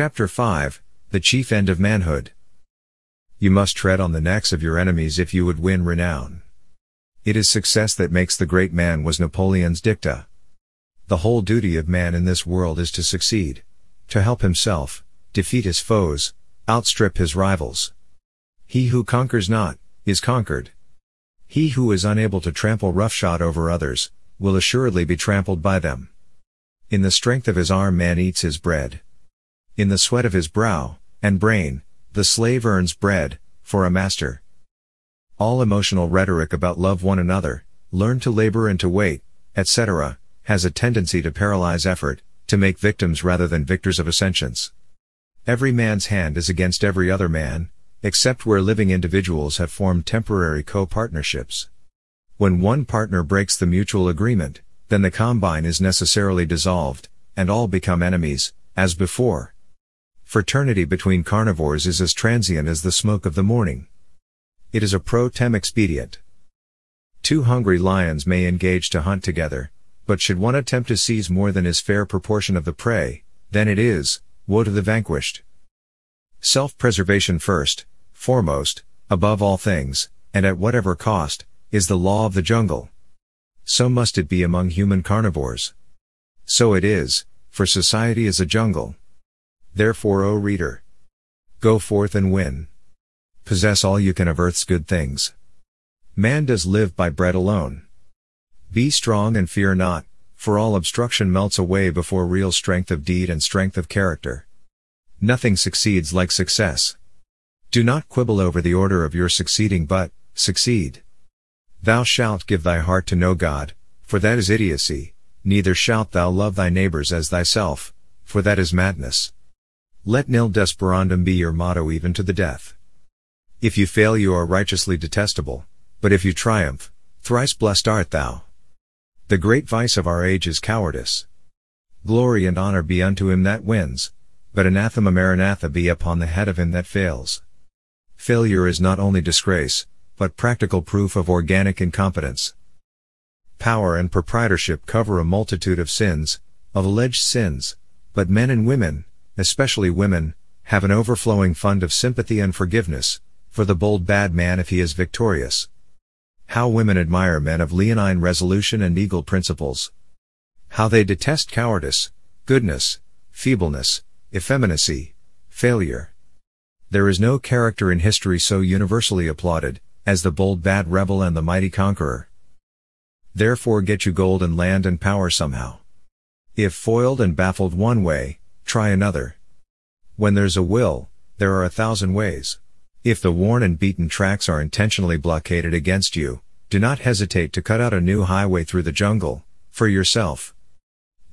Chapter 5 The Chief End of Manhood. You must tread on the necks of your enemies if you would win renown. It is success that makes the great man, was Napoleon's dicta. The whole duty of man in this world is to succeed, to help himself, defeat his foes, outstrip his rivals. He who conquers not, is conquered. He who is unable to trample roughshod over others, will assuredly be trampled by them. In the strength of his arm man eats his bread. In the sweat of his brow, and brain, the slave earns bread, for a master. All emotional rhetoric about love one another, learn to labor and to wait, etc., has a tendency to paralyze effort, to make victims rather than victors of ascensions. Every man's hand is against every other man, except where living individuals have formed temporary co-partnerships. When one partner breaks the mutual agreement, then the combine is necessarily dissolved, and all become enemies, as before. Fraternity between carnivores is as transient as the smoke of the morning. It is a pro tem expedient. Two hungry lions may engage to hunt together, but should one attempt to seize more than his fair proportion of the prey, then it is, woe to the vanquished. Self-preservation first, foremost, above all things, and at whatever cost, is the law of the jungle. So must it be among human carnivores. So it is, for society is a jungle. Therefore, O reader, go forth and win. Possess all you can of earth's good things. Man does live by bread alone. Be strong and fear not, for all obstruction melts away before real strength of deed and strength of character. Nothing succeeds like success. Do not quibble over the order of your succeeding but, succeed. Thou shalt give thy heart to no God, for that is idiocy, neither shalt thou love thy neighbors as thyself, for that is madness. Let nil desperandum be your motto even to the death. If you fail you are righteously detestable, but if you triumph, thrice blessed art thou. The great vice of our age is cowardice. Glory and honor be unto him that wins, but anathema maranatha be upon the head of him that fails. Failure is not only disgrace, but practical proof of organic incompetence. Power and proprietorship cover a multitude of sins, of alleged sins, but men and women, especially women, have an overflowing fund of sympathy and forgiveness, for the bold bad man if he is victorious. How women admire men of leonine resolution and eagle principles. How they detest cowardice, goodness, feebleness, effeminacy, failure. There is no character in history so universally applauded, as the bold bad rebel and the mighty conqueror. Therefore get you gold and land and power somehow. If foiled and baffled one way, try another. When there's a will, there are a thousand ways. If the worn and beaten tracks are intentionally blockaded against you, do not hesitate to cut out a new highway through the jungle, for yourself.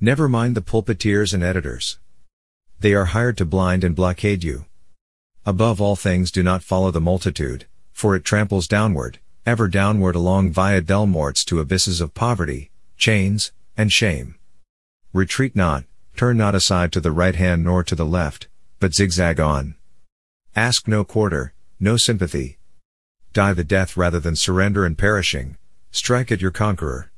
Never mind the pulpiteers and editors. They are hired to blind and blockade you. Above all things do not follow the multitude, for it tramples downward, ever downward along via del morts to abysses of poverty, chains, and shame. Retreat not, turn not aside to the right hand nor to the left, but zigzag on. Ask no quarter, no sympathy. Die the death rather than surrender and perishing, strike at your conqueror.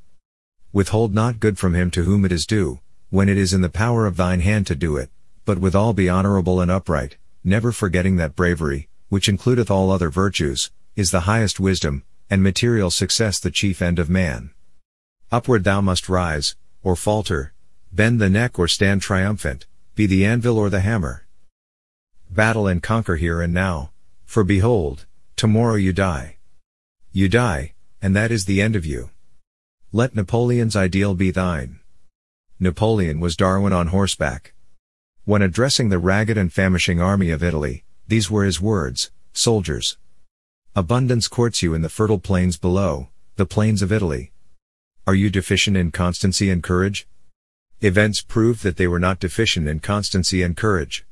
Withhold not good from him to whom it is due, when it is in the power of thine hand to do it, but withal be honorable and upright, never forgetting that bravery, which includeth all other virtues, is the highest wisdom, and material success the chief end of man. Upward thou must rise, or falter, bend the neck or stand triumphant, be the anvil or the hammer. Battle and conquer here and now, for behold, tomorrow you die. You die, and that is the end of you. Let Napoleon's ideal be thine. Napoleon was Darwin on horseback. When addressing the ragged and famishing army of Italy, these were his words, soldiers. Abundance courts you in the fertile plains below, the plains of Italy. Are you deficient in constancy and courage? Events proved that they were not deficient in constancy and courage.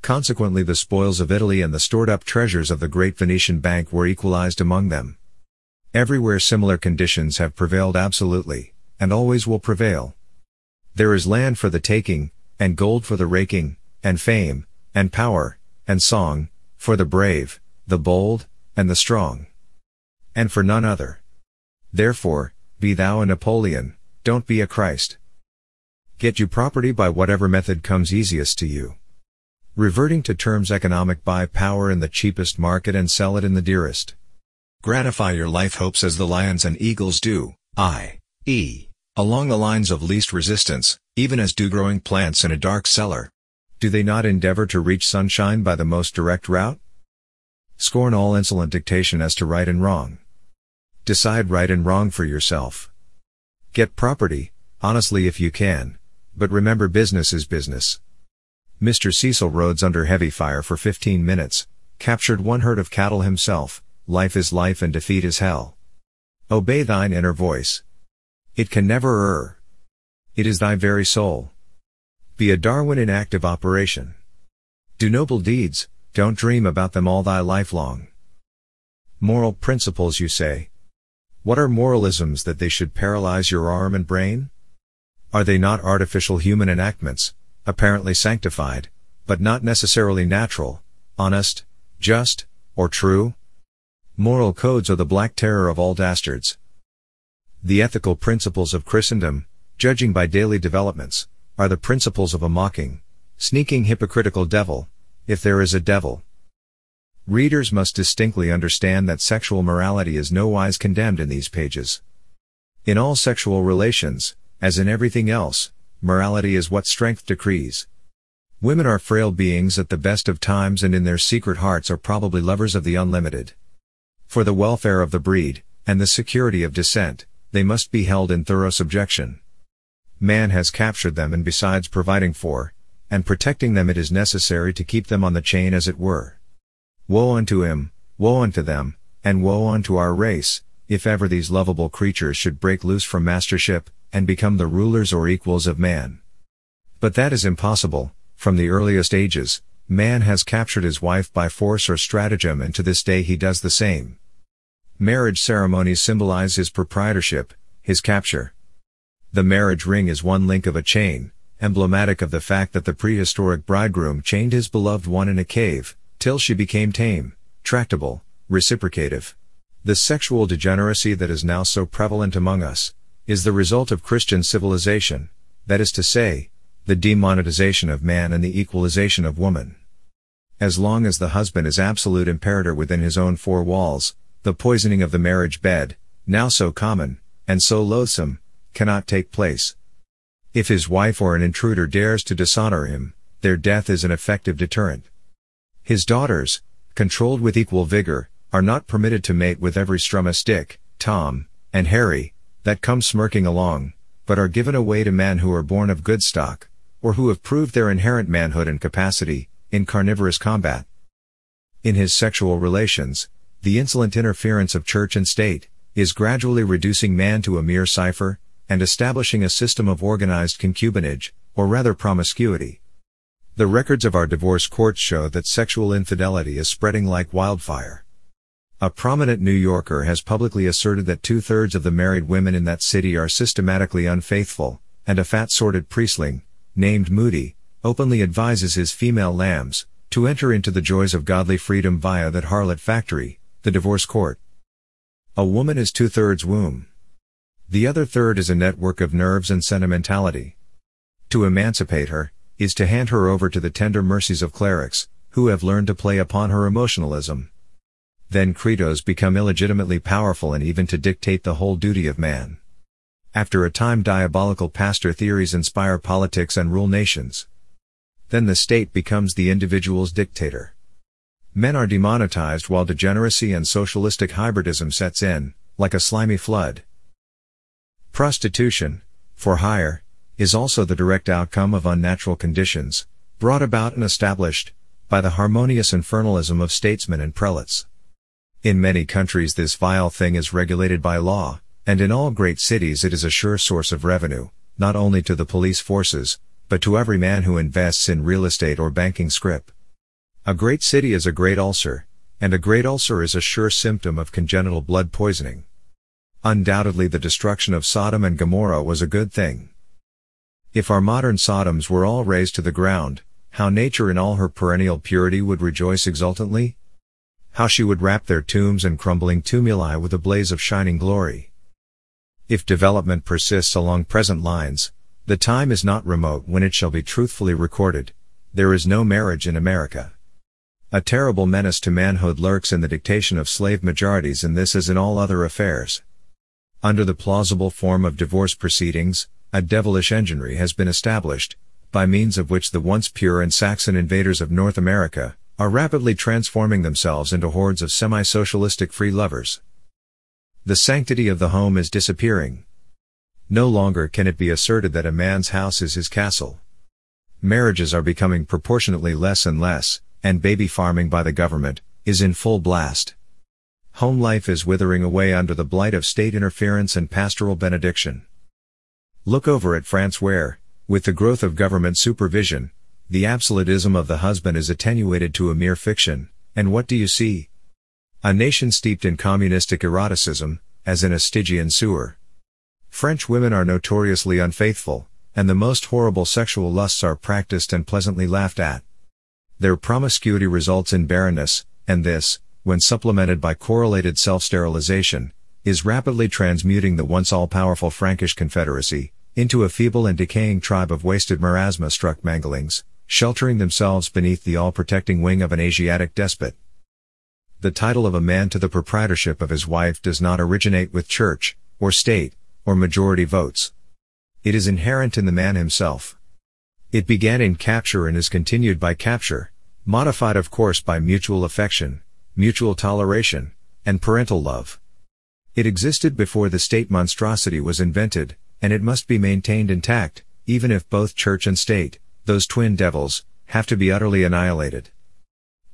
Consequently the spoils of Italy and the stored up treasures of the great Venetian bank were equalized among them. Everywhere similar conditions have prevailed absolutely, and always will prevail. There is land for the taking, and gold for the raking, and fame, and power, and song, for the brave, the bold, and the strong. And for none other. Therefore, be thou a Napoleon, don't be a Christ. Get you property by whatever method comes easiest to you, Reverting to terms economic buy power in the cheapest market and sell it in the dearest. Gratify your life hopes as the lions and eagles do, i.e., along the lines of least resistance, even as do growing plants in a dark cellar. Do they not endeavor to reach sunshine by the most direct route? Scorn all insolent dictation as to right and wrong. Decide right and wrong for yourself. Get property, honestly if you can, but remember business is business. Mr. Cecil Rhodes under heavy fire for 15 minutes, captured one herd of cattle himself, life is life and defeat is hell. Obey thine inner voice. It can never err. It is thy very soul. Be a Darwin in active operation. Do noble deeds, don't dream about them all thy life long. Moral principles you say. What are moralisms that they should paralyze your arm and brain? Are they not artificial human enactments, apparently sanctified, but not necessarily natural, honest, just, or true? Moral codes are the black terror of all dastards. The ethical principles of Christendom, judging by daily developments, are the principles of a mocking, sneaking hypocritical devil, if there is a devil. Readers must distinctly understand that sexual morality is no wise condemned in these pages. In all sexual relations, as in everything else, morality is what strength decrees. Women are frail beings at the best of times and in their secret hearts are probably lovers of the unlimited. For the welfare of the breed, and the security of descent, they must be held in thorough subjection. Man has captured them and besides providing for, and protecting them it is necessary to keep them on the chain as it were. Woe unto him, woe unto them, and woe unto our race, if ever these lovable creatures should break loose from mastership, and become the rulers or equals of man. But that is impossible, from the earliest ages, man has captured his wife by force or stratagem and to this day he does the same. Marriage ceremonies symbolize his proprietorship, his capture. The marriage ring is one link of a chain, emblematic of the fact that the prehistoric bridegroom chained his beloved one in a cave, till she became tame, tractable, reciprocative. The sexual degeneracy that is now so prevalent among us, is the result of Christian civilization, that is to say, the demonetization of man and the equalization of woman. As long as the husband is absolute imperator within his own four walls, the poisoning of the marriage bed, now so common, and so loathsome, cannot take place. If his wife or an intruder dares to dishonor him, their death is an effective deterrent. His daughters, controlled with equal vigor, are not permitted to mate with every strummus Dick, Tom, and Harry, that come smirking along, but are given away to men who are born of good stock, or who have proved their inherent manhood and capacity, in carnivorous combat. In his sexual relations, the insolent interference of church and state, is gradually reducing man to a mere cipher, and establishing a system of organized concubinage, or rather promiscuity. The records of our divorce courts show that sexual infidelity is spreading like wildfire. A prominent New Yorker has publicly asserted that two-thirds of the married women in that city are systematically unfaithful, and a fat-sorted priestling, named Moody, openly advises his female lambs, to enter into the joys of godly freedom via that harlot factory, the divorce court. A woman is two-thirds womb. The other third is a network of nerves and sentimentality. To emancipate her, is to hand her over to the tender mercies of clerics, who have learned to play upon her emotionalism. Then credos become illegitimately powerful and even to dictate the whole duty of man. After a time diabolical pastor theories inspire politics and rule nations. Then the state becomes the individual's dictator. Men are demonetized while degeneracy and socialistic hybridism sets in, like a slimy flood. Prostitution, for hire, is also the direct outcome of unnatural conditions, brought about and established, by the harmonious infernalism of statesmen and prelates. In many countries this vile thing is regulated by law, and in all great cities it is a sure source of revenue, not only to the police forces, but to every man who invests in real estate or banking scrip. A great city is a great ulcer, and a great ulcer is a sure symptom of congenital blood poisoning. Undoubtedly the destruction of Sodom and Gomorrah was a good thing. If our modern Sodoms were all razed to the ground, how nature in all her perennial purity would rejoice exultantly? How she would wrap their tombs and crumbling tumuli with a blaze of shining glory. If development persists along present lines, the time is not remote when it shall be truthfully recorded, There is no marriage in America. A terrible menace to manhood lurks in the dictation of slave majorities in this as in all other affairs. Under the plausible form of divorce proceedings, a devilish enginery has been established, by means of which the once pure and Saxon invaders of North America are rapidly transforming themselves into hordes of semi-socialistic free lovers. The sanctity of the home is disappearing. No longer can it be asserted that a man's house is his castle. Marriages are becoming proportionately less and less, and baby farming by the government is in full blast. Home life is withering away under the blight of state interference and pastoral benediction. Look over at France where, with the growth of government supervision, the absolutism of the husband is attenuated to a mere fiction, and what do you see? A nation steeped in communistic eroticism, as in a Stygian sewer. French women are notoriously unfaithful, and the most horrible sexual lusts are practiced and pleasantly laughed at. Their promiscuity results in barrenness, and this, when supplemented by correlated self-sterilization, is rapidly transmuting the once all-powerful Frankish Confederacy, into a feeble and decaying tribe of wasted marasma-struck manglings, sheltering themselves beneath the all-protecting wing of an Asiatic despot. The title of a man to the proprietorship of his wife does not originate with church, or state, or majority votes. It is inherent in the man himself. It began in capture and is continued by capture, modified of course by mutual affection, mutual toleration, and parental love. It existed before the state monstrosity was invented, and it must be maintained intact, even if both church and state, those twin devils, have to be utterly annihilated.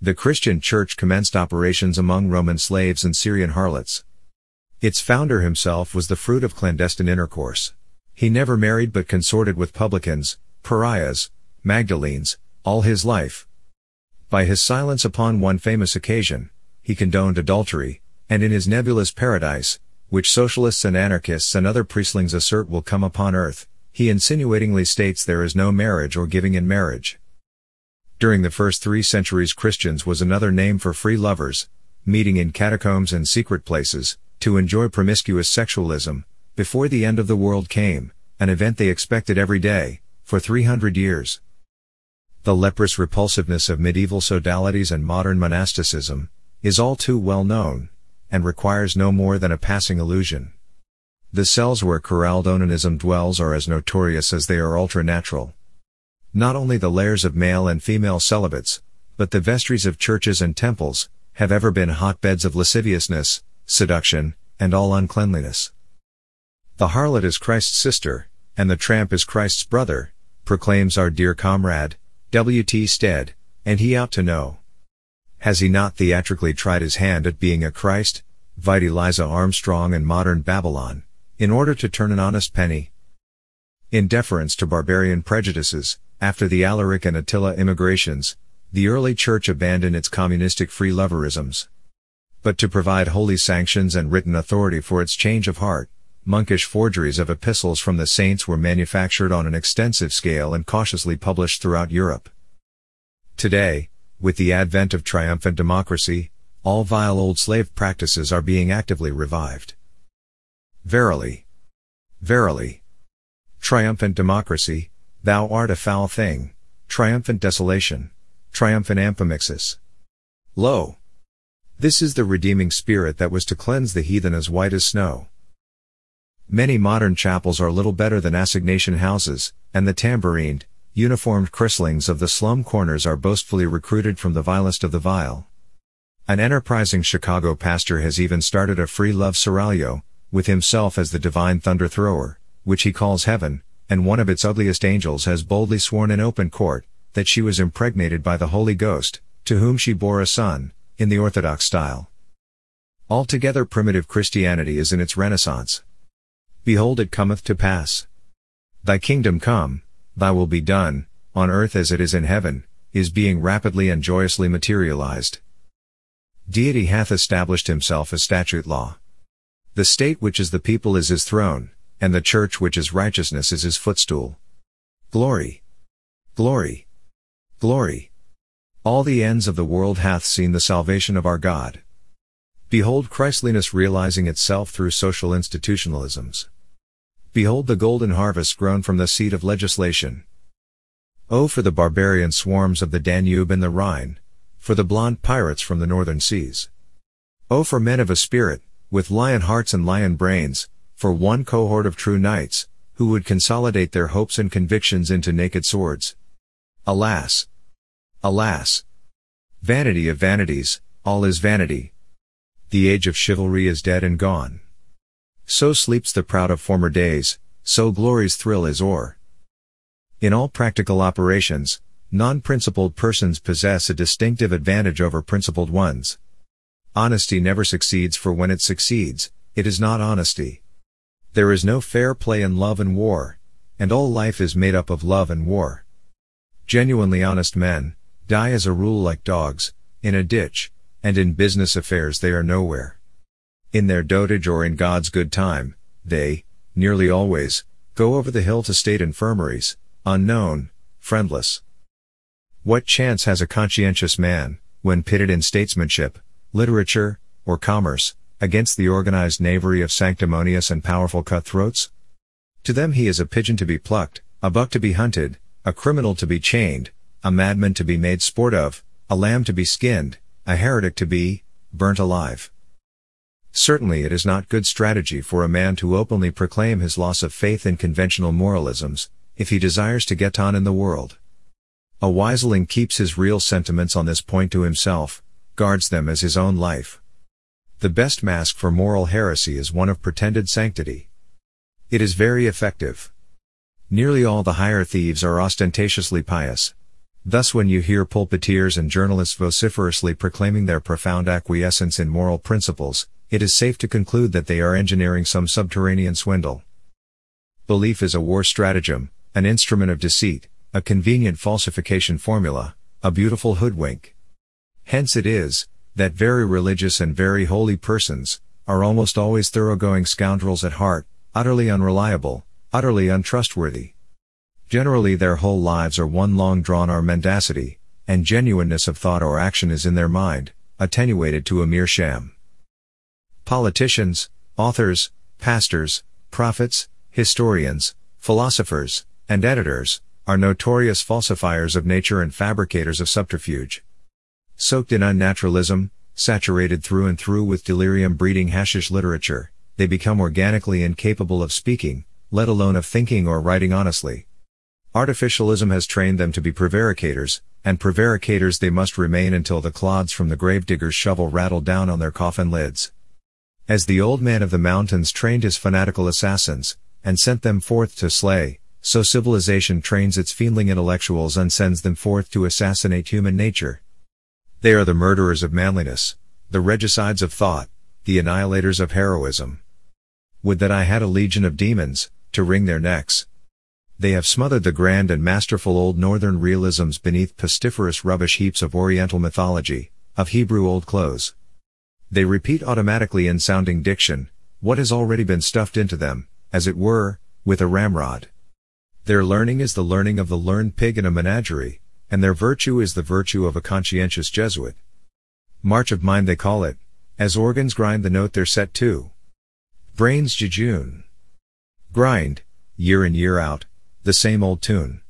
The Christian church commenced operations among Roman slaves and Syrian harlots. Its founder himself was the fruit of clandestine intercourse. He never married but consorted with publicans, pariahs, Magdalenes, all his life. By his silence upon one famous occasion, he condoned adultery, and in his nebulous paradise, which socialists and anarchists and other priestlings assert will come upon earth, he insinuatingly states there is no marriage or giving in marriage. During the first three centuries Christians was another name for free lovers, meeting in catacombs and secret places, to enjoy promiscuous sexualism, before the end of the world came, an event they expected every day, for 300 years. The leprous repulsiveness of medieval sodalities and modern monasticism, is all too well known, and requires no more than a passing illusion. The cells where chorale onanism dwells are as notorious as they are ultra-natural. Not only the lairs of male and female celibates, but the vestries of churches and temples, have ever been hotbeds of lasciviousness, seduction, and all uncleanliness. The harlot is Christ's sister, and the tramp is Christ's brother, proclaims our dear comrade, W. T. Stead, and he ought to know. Has he not theatrically tried his hand at being a Christ, vide Eliza Armstrong and modern Babylon, in order to turn an honest penny? In deference to barbarian prejudices, after the Alaric and Attila immigrations, the early church abandoned its communistic free loverisms. But to provide holy sanctions and written authority for its change of heart, monkish forgeries of epistles from the saints were manufactured on an extensive scale and cautiously published throughout Europe. Today, with the advent of triumphant democracy, all vile old slave practices are being actively revived. Verily. Verily. Triumphant democracy, thou art a foul thing, triumphant desolation, triumphant amphimixis. Lo! This is the redeeming spirit that was to cleanse the heathen as white as snow. Many modern chapels are little better than assignation houses, and the tambourined, uniformed chrislings of the slum corners are boastfully recruited from the vilest of the vile. An enterprising Chicago pastor has even started a free love seraglio, with himself as the divine thunder thrower, which he calls heaven, and one of its ugliest angels has boldly sworn in open court, that she was impregnated by the Holy Ghost, to whom she bore a son, in the Orthodox style. Altogether primitive Christianity is in its renaissance. Behold it cometh to pass. Thy kingdom come, Thy will be done, on earth as it is in heaven, is being rapidly and joyously materialized. Deity hath established himself as statute law. The state which is the people is his throne, and the church which is righteousness is his footstool. Glory! Glory! Glory! All the ends of the world hath seen the salvation of our God. Behold Christliness realizing itself through social institutionalisms. Behold the golden harvest grown from the seed of legislation. O for the barbarian swarms of the Danube and the Rhine, for the blond pirates from the northern seas. O for men of a spirit, with lion hearts and lion brains, for one cohort of true knights, who would consolidate their hopes and convictions into naked swords. Alas! Alas! Vanity of vanities, all is vanity. The age of chivalry is dead and gone. So sleeps the proud of former days, so glory's thrill is o'er. In all practical operations, non-principled persons possess a distinctive advantage over principled ones. Honesty never succeeds for when it succeeds, it is not honesty. There is no fair play in love and war, and all life is made up of love and war. Genuinely honest men, die as a rule like dogs, in a ditch, and in business affairs they are nowhere. In their dotage or in God's good time, they, nearly always, go over the hill to state infirmaries, unknown, friendless. What chance has a conscientious man, when pitted in statesmanship, literature, or commerce, against the organized knavery of sanctimonious and powerful cutthroats? To them he is a pigeon to be plucked, a buck to be hunted, a criminal to be chained, a madman to be made sport of, a lamb to be skinned, a heretic to be burnt alive. Certainly it is not good strategy for a man to openly proclaim his loss of faith in conventional moralisms, if he desires to get on in the world. A wiseling keeps his real sentiments on this point to himself, guards them as his own life. The best mask for moral heresy is one of pretended sanctity. It is very effective. Nearly all the higher thieves are ostentatiously pious. Thus when you hear pulpiteers and journalists vociferously proclaiming their profound acquiescence in moral principles, it is safe to conclude that they are engineering some subterranean swindle. Belief is a war stratagem, an instrument of deceit, a convenient falsification formula, a beautiful hoodwink. Hence it is, that very religious and very holy persons, are almost always thoroughgoing scoundrels at heart, utterly unreliable, utterly untrustworthy. Generally their whole lives are one long drawn our mendacity, and genuineness of thought or action is in their mind, attenuated to a mere sham. Politicians, authors, pastors, prophets, historians, philosophers, and editors, are notorious falsifiers of nature and fabricators of subterfuge. Soaked in unnaturalism, saturated through and through with delirium-breeding hashish literature, they become organically incapable of speaking, let alone of thinking or writing honestly. Artificialism has trained them to be prevaricators, and prevaricators they must remain until the clods from the gravedigger's shovel rattle down on their coffin lids. As the old man of the mountains trained his fanatical assassins, and sent them forth to slay, so civilization trains its fiendling intellectuals and sends them forth to assassinate human nature. They are the murderers of manliness, the regicides of thought, the annihilators of heroism. Would that I had a legion of demons, to wring their necks. They have smothered the grand and masterful old northern realisms beneath pestiferous rubbish heaps of oriental mythology, of Hebrew old clothes. They repeat automatically in sounding diction, what has already been stuffed into them, as it were, with a ramrod. Their learning is the learning of the learned pig in a menagerie, and their virtue is the virtue of a conscientious Jesuit. March of mind they call it, as organs grind the note they're set to. Brains jejune. Grind, year in year out, the same old tune.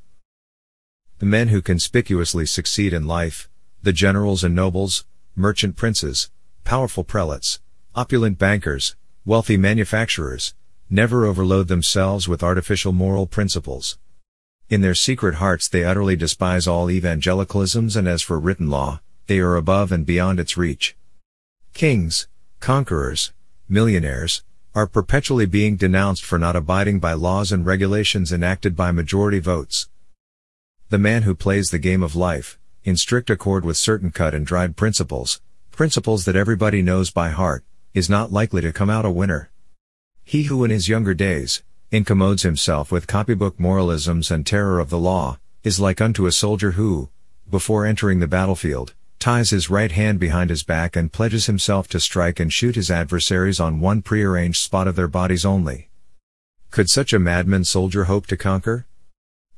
The men who conspicuously succeed in life, the generals and nobles, merchant princes, powerful prelates, opulent bankers, wealthy manufacturers, never overload themselves with artificial moral principles. In their secret hearts they utterly despise all evangelicalisms and as for written law, they are above and beyond its reach. Kings, conquerors, millionaires, are perpetually being denounced for not abiding by laws and regulations enacted by majority votes. The man who plays the game of life, in strict accord with certain cut and dried principles, principles that everybody knows by heart, is not likely to come out a winner. He who in his younger days, incommodes himself with copybook moralisms and terror of the law, is like unto a soldier who, before entering the battlefield, ties his right hand behind his back and pledges himself to strike and shoot his adversaries on one prearranged spot of their bodies only. Could such a madman soldier hope to conquer?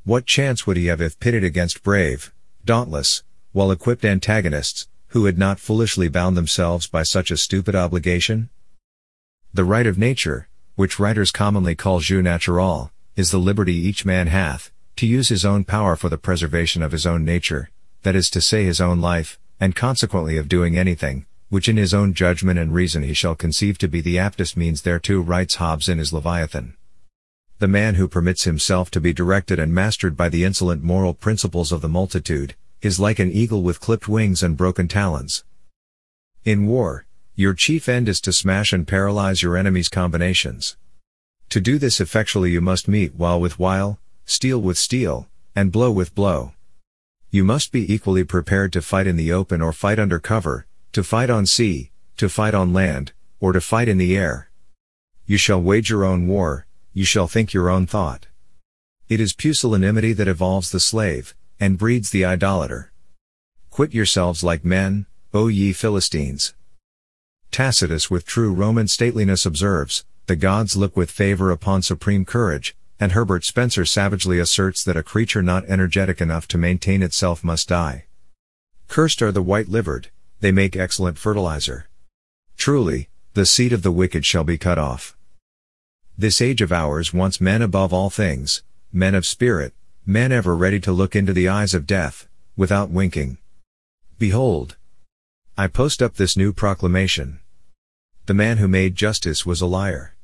What chance would he have if pitted against brave, dauntless, well-equipped antagonists, who had not foolishly bound themselves by such a stupid obligation? The right of nature, which writers commonly call jus naturale, is the liberty each man hath, to use his own power for the preservation of his own nature, that is to say his own life, and consequently of doing anything, which in his own judgment and reason he shall conceive to be the aptest means thereto writes Hobbes in his Leviathan. The man who permits himself to be directed and mastered by the insolent moral principles of the multitude, is like an eagle with clipped wings and broken talons. In war, your chief end is to smash and paralyze your enemy's combinations. To do this effectually you must meet wile with wile, steel with steel, and blow with blow. You must be equally prepared to fight in the open or fight under cover, to fight on sea, to fight on land, or to fight in the air. You shall wage your own war, you shall think your own thought. It is pusillanimity that evolves the slave, and breeds the idolater. Quit yourselves like men, O ye Philistines. Tacitus with true Roman stateliness observes, the gods look with favor upon supreme courage, and Herbert Spencer savagely asserts that a creature not energetic enough to maintain itself must die. Cursed are the white-livered, they make excellent fertilizer. Truly, the seed of the wicked shall be cut off. This age of ours wants men above all things, men of spirit, men ever ready to look into the eyes of death, without winking. Behold! I post up this new proclamation. The man who made justice was a liar.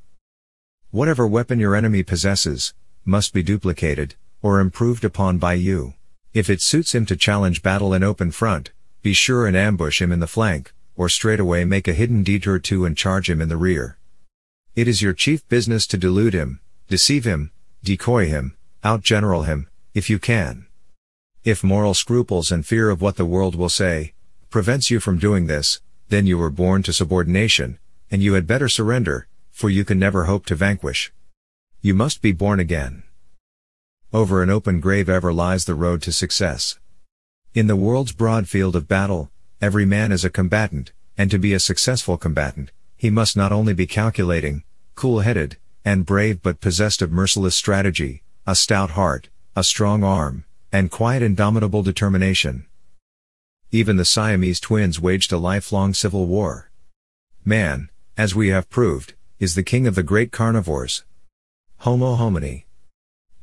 Whatever weapon your enemy possesses, must be duplicated, or improved upon by you. If it suits him to challenge battle in open front, be sure and ambush him in the flank, or straightway make a hidden detour to and charge him in the rear. It is your chief business to delude him, deceive him, decoy him, outgeneral him, if you can. If moral scruples and fear of what the world will say, prevents you from doing this, then you were born to subordination, and you had better surrender, for you can never hope to vanquish. You must be born again. Over an open grave ever lies the road to success. In the world's broad field of battle, every man is a combatant, and to be a successful combatant, he must not only be calculating, cool-headed, and brave but possessed of merciless strategy, a stout heart, a strong arm, and quiet indomitable determination. Even the Siamese twins waged a lifelong civil war. Man, as we have proved, is the king of the great carnivores. Homo homini.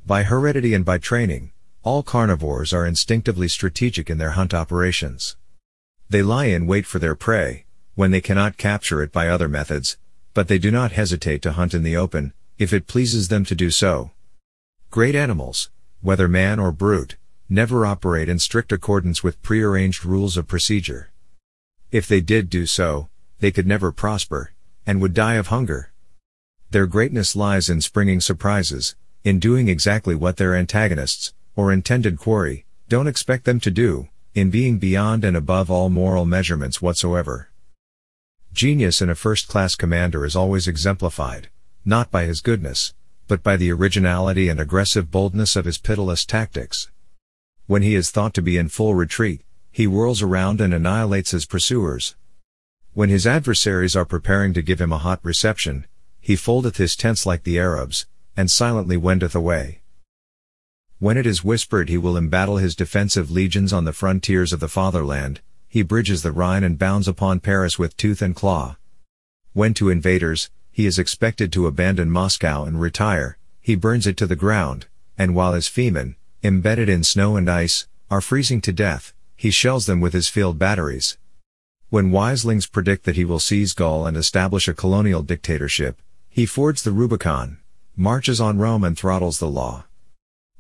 By heredity and by training, all carnivores are instinctively strategic in their hunt operations. They lie in wait for their prey, when they cannot capture it by other methods, but they do not hesitate to hunt in the open, if it pleases them to do so. Great animals, whether man or brute, never operate in strict accordance with prearranged rules of procedure. If they did do so, they could never prosper, and would die of hunger. Their greatness lies in springing surprises, in doing exactly what their antagonists, or intended quarry, don't expect them to do, in being beyond and above all moral measurements whatsoever. Genius in a first-class commander is always exemplified, not by his goodness, but by the originality and aggressive boldness of his pitiless tactics. When he is thought to be in full retreat, he whirls around and annihilates his pursuers. When his adversaries are preparing to give him a hot reception, he foldeth his tents like the Arabs, and silently wendeth away. When it is whispered he will embattle his defensive legions on the frontiers of the fatherland, he bridges the Rhine and bounds upon Paris with tooth and claw. When to invaders, he is expected to abandon Moscow and retire, he burns it to the ground, and while his femen, embedded in snow and ice, are freezing to death, he shells them with his field batteries. When wiselings predict that he will seize Gaul and establish a colonial dictatorship, he fords the Rubicon, marches on Rome and throttles the law.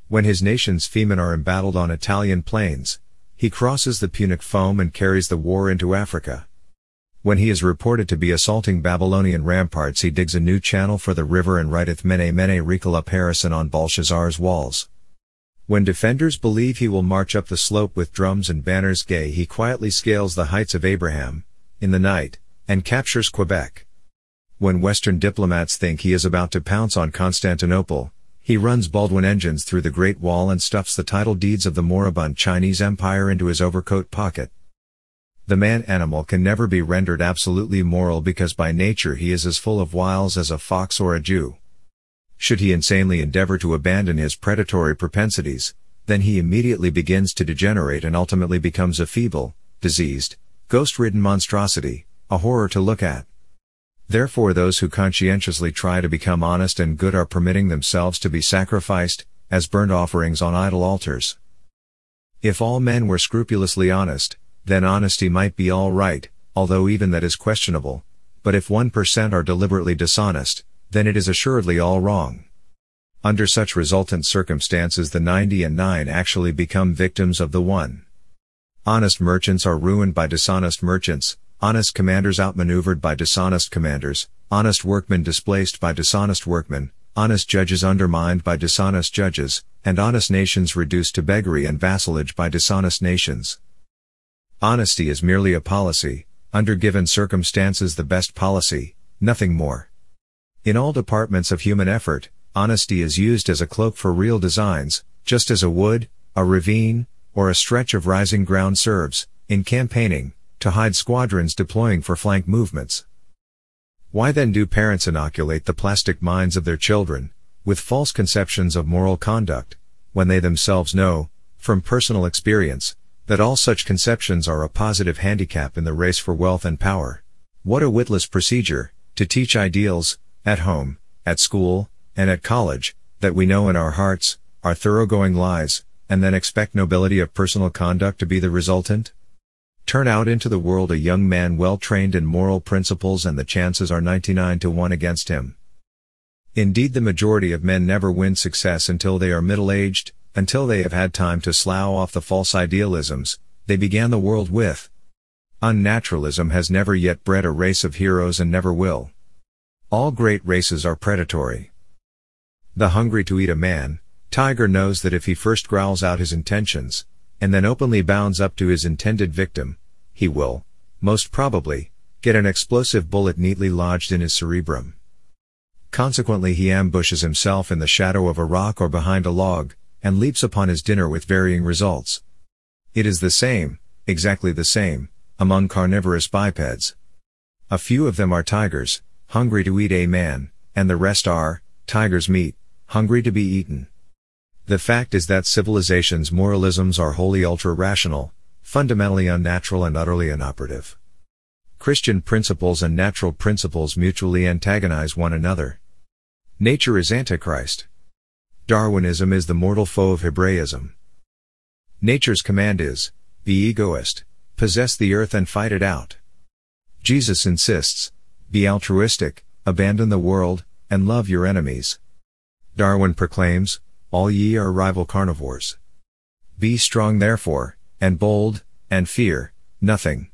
When his nation's femen are embattled on Italian plains, he crosses the Punic foam and carries the war into Africa. When he is reported to be assaulting Babylonian ramparts he digs a new channel for the river and writeth Mene Mene Tekel Upharsin on Belshazzar's walls. When defenders believe he will march up the slope with drums and banners gay he quietly scales the heights of Abraham, in the night, and captures Quebec. When Western diplomats think he is about to pounce on Constantinople, he runs Baldwin engines through the Great Wall and stuffs the title deeds of the moribund Chinese Empire into his overcoat pocket. The man-animal can never be rendered absolutely moral because by nature he is as full of wiles as a fox or a Jew. Should he insanely endeavor to abandon his predatory propensities, then he immediately begins to degenerate and ultimately becomes a feeble, diseased, ghost-ridden monstrosity, a horror to look at. Therefore those who conscientiously try to become honest and good are permitting themselves to be sacrificed, as burnt offerings on idol altars. If all men were scrupulously honest, then honesty might be all right, although even that is questionable, but if 1% are deliberately dishonest, then it is assuredly all wrong. Under such resultant circumstances the 90 and 9 actually become victims of the 1. Honest merchants are ruined by dishonest merchants, honest commanders outmaneuvered by dishonest commanders, honest workmen displaced by dishonest workmen, honest judges undermined by dishonest judges, and honest nations reduced to beggary and vassalage by dishonest nations. Honesty is merely a policy, under given circumstances the best policy, nothing more. In all departments of human effort, honesty is used as a cloak for real designs, just as a wood, a ravine, or a stretch of rising ground serves, in campaigning, to hide squadrons deploying for flank movements. Why then do parents inoculate the plastic minds of their children with false conceptions of moral conduct, when they themselves know, from personal experience, that all such conceptions are a positive handicap in the race for wealth and power? What a witless procedure, to teach ideals, at home, at school, and at college, that we know in our hearts, are thoroughgoing lies, and then expect nobility of personal conduct to be the resultant? Turn out into the world a young man well trained in moral principles and the chances are 99 to 1 against him. Indeed the majority of men never win success until they are middle-aged, until they have had time to slough off the false idealisms they began the world with. Unnaturalism has never yet bred a race of heroes and never will. All great races are predatory. The hungry to eat a man, tiger knows that if he first growls out his intentions, and then openly bounds up to his intended victim, he will, most probably, get an explosive bullet neatly lodged in his cerebrum. Consequently he ambushes himself in the shadow of a rock or behind a log, and leaps upon his dinner with varying results. It is the same, exactly the same, among carnivorous bipeds. A few of them are tigers, hungry to eat a man, and the rest are, tiger's meat, hungry to be eaten. The fact is that civilization's moralisms are wholly ultra-rational, fundamentally unnatural and utterly inoperative. Christian principles and natural principles mutually antagonize one another. Nature is Antichrist. Darwinism is the mortal foe of Hebraism. Nature's command is, be egoist, possess the earth and fight it out. Jesus insists, be altruistic, abandon the world, and love your enemies. Darwin proclaims, all ye are rival carnivores. Be strong therefore, and bold, and fear, nothing.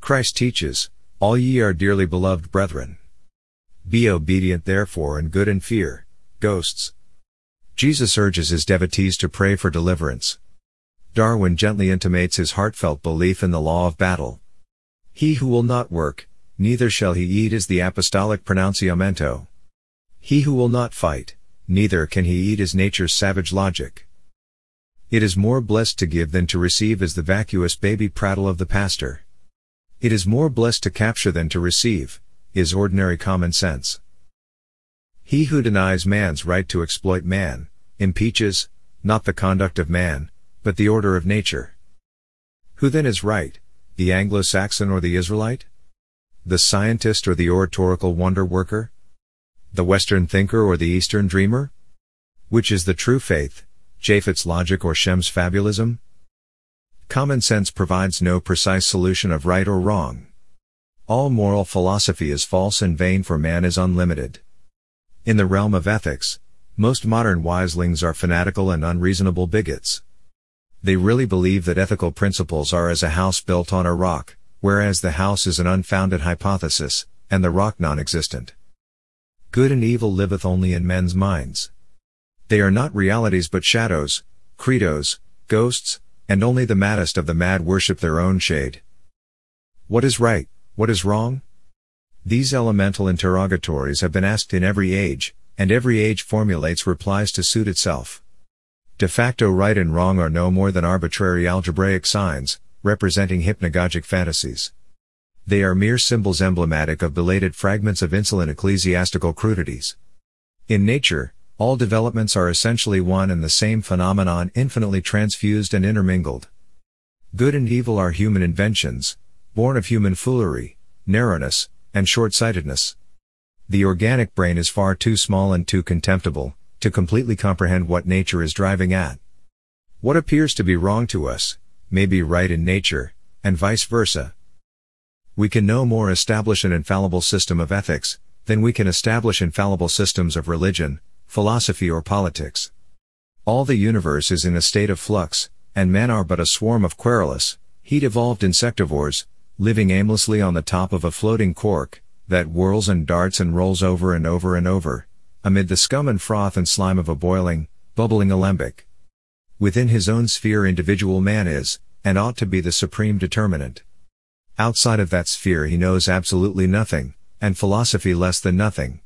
Christ teaches, all ye are dearly beloved brethren. Be obedient therefore and good and fear, ghosts. Jesus urges his devotees to pray for deliverance. Darwin gently intimates his heartfelt belief in the law of battle. He who will not work, neither shall he eat is the apostolic pronunciamento. He who will not fight, neither can he eat is nature's savage logic. It is more blessed to give than to receive is the vacuous baby prattle of the pastor. It is more blessed to capture than to receive, is ordinary common sense. He who denies man's right to exploit man, impeaches, not the conduct of man, but the order of nature. Who then is right, the Anglo-Saxon or the Israelite? The scientist or the oratorical wonder worker? the Western thinker or the Eastern dreamer? Which is the true faith, Japhet's logic or Shem's fabulism? Common sense provides no precise solution of right or wrong. All moral philosophy is false and vain for man is unlimited. In the realm of ethics, most modern wiselings are fanatical and unreasonable bigots. They really believe that ethical principles are as a house built on a rock, whereas the house is an unfounded hypothesis, and the rock non-existent. Good and evil liveth only in men's minds. They are not realities but shadows, credos, ghosts, and only the maddest of the mad worship their own shade. What is right, what is wrong? These elemental interrogatories have been asked in every age, and every age formulates replies to suit itself. De facto right and wrong are no more than arbitrary algebraic signs, representing hypnagogic fantasies. They are mere symbols emblematic of belated fragments of insolent ecclesiastical crudities. In nature, all developments are essentially one and the same phenomenon infinitely transfused and intermingled. Good and evil are human inventions, born of human foolery, narrowness, and short-sightedness. The organic brain is far too small and too contemptible, to completely comprehend what nature is driving at. What appears to be wrong to us, may be right in nature, and vice versa. We can no more establish an infallible system of ethics, than we can establish infallible systems of religion, philosophy or politics. All the universe is in a state of flux, and men are but a swarm of querulous, heat-evolved insectivores, living aimlessly on the top of a floating cork, that whirls and darts and rolls over and over and over, amid the scum and froth and slime of a boiling, bubbling alembic. Within his own sphere individual man is, and ought to be the supreme determinant. Outside of that sphere he knows absolutely nothing, and philosophy less than nothing.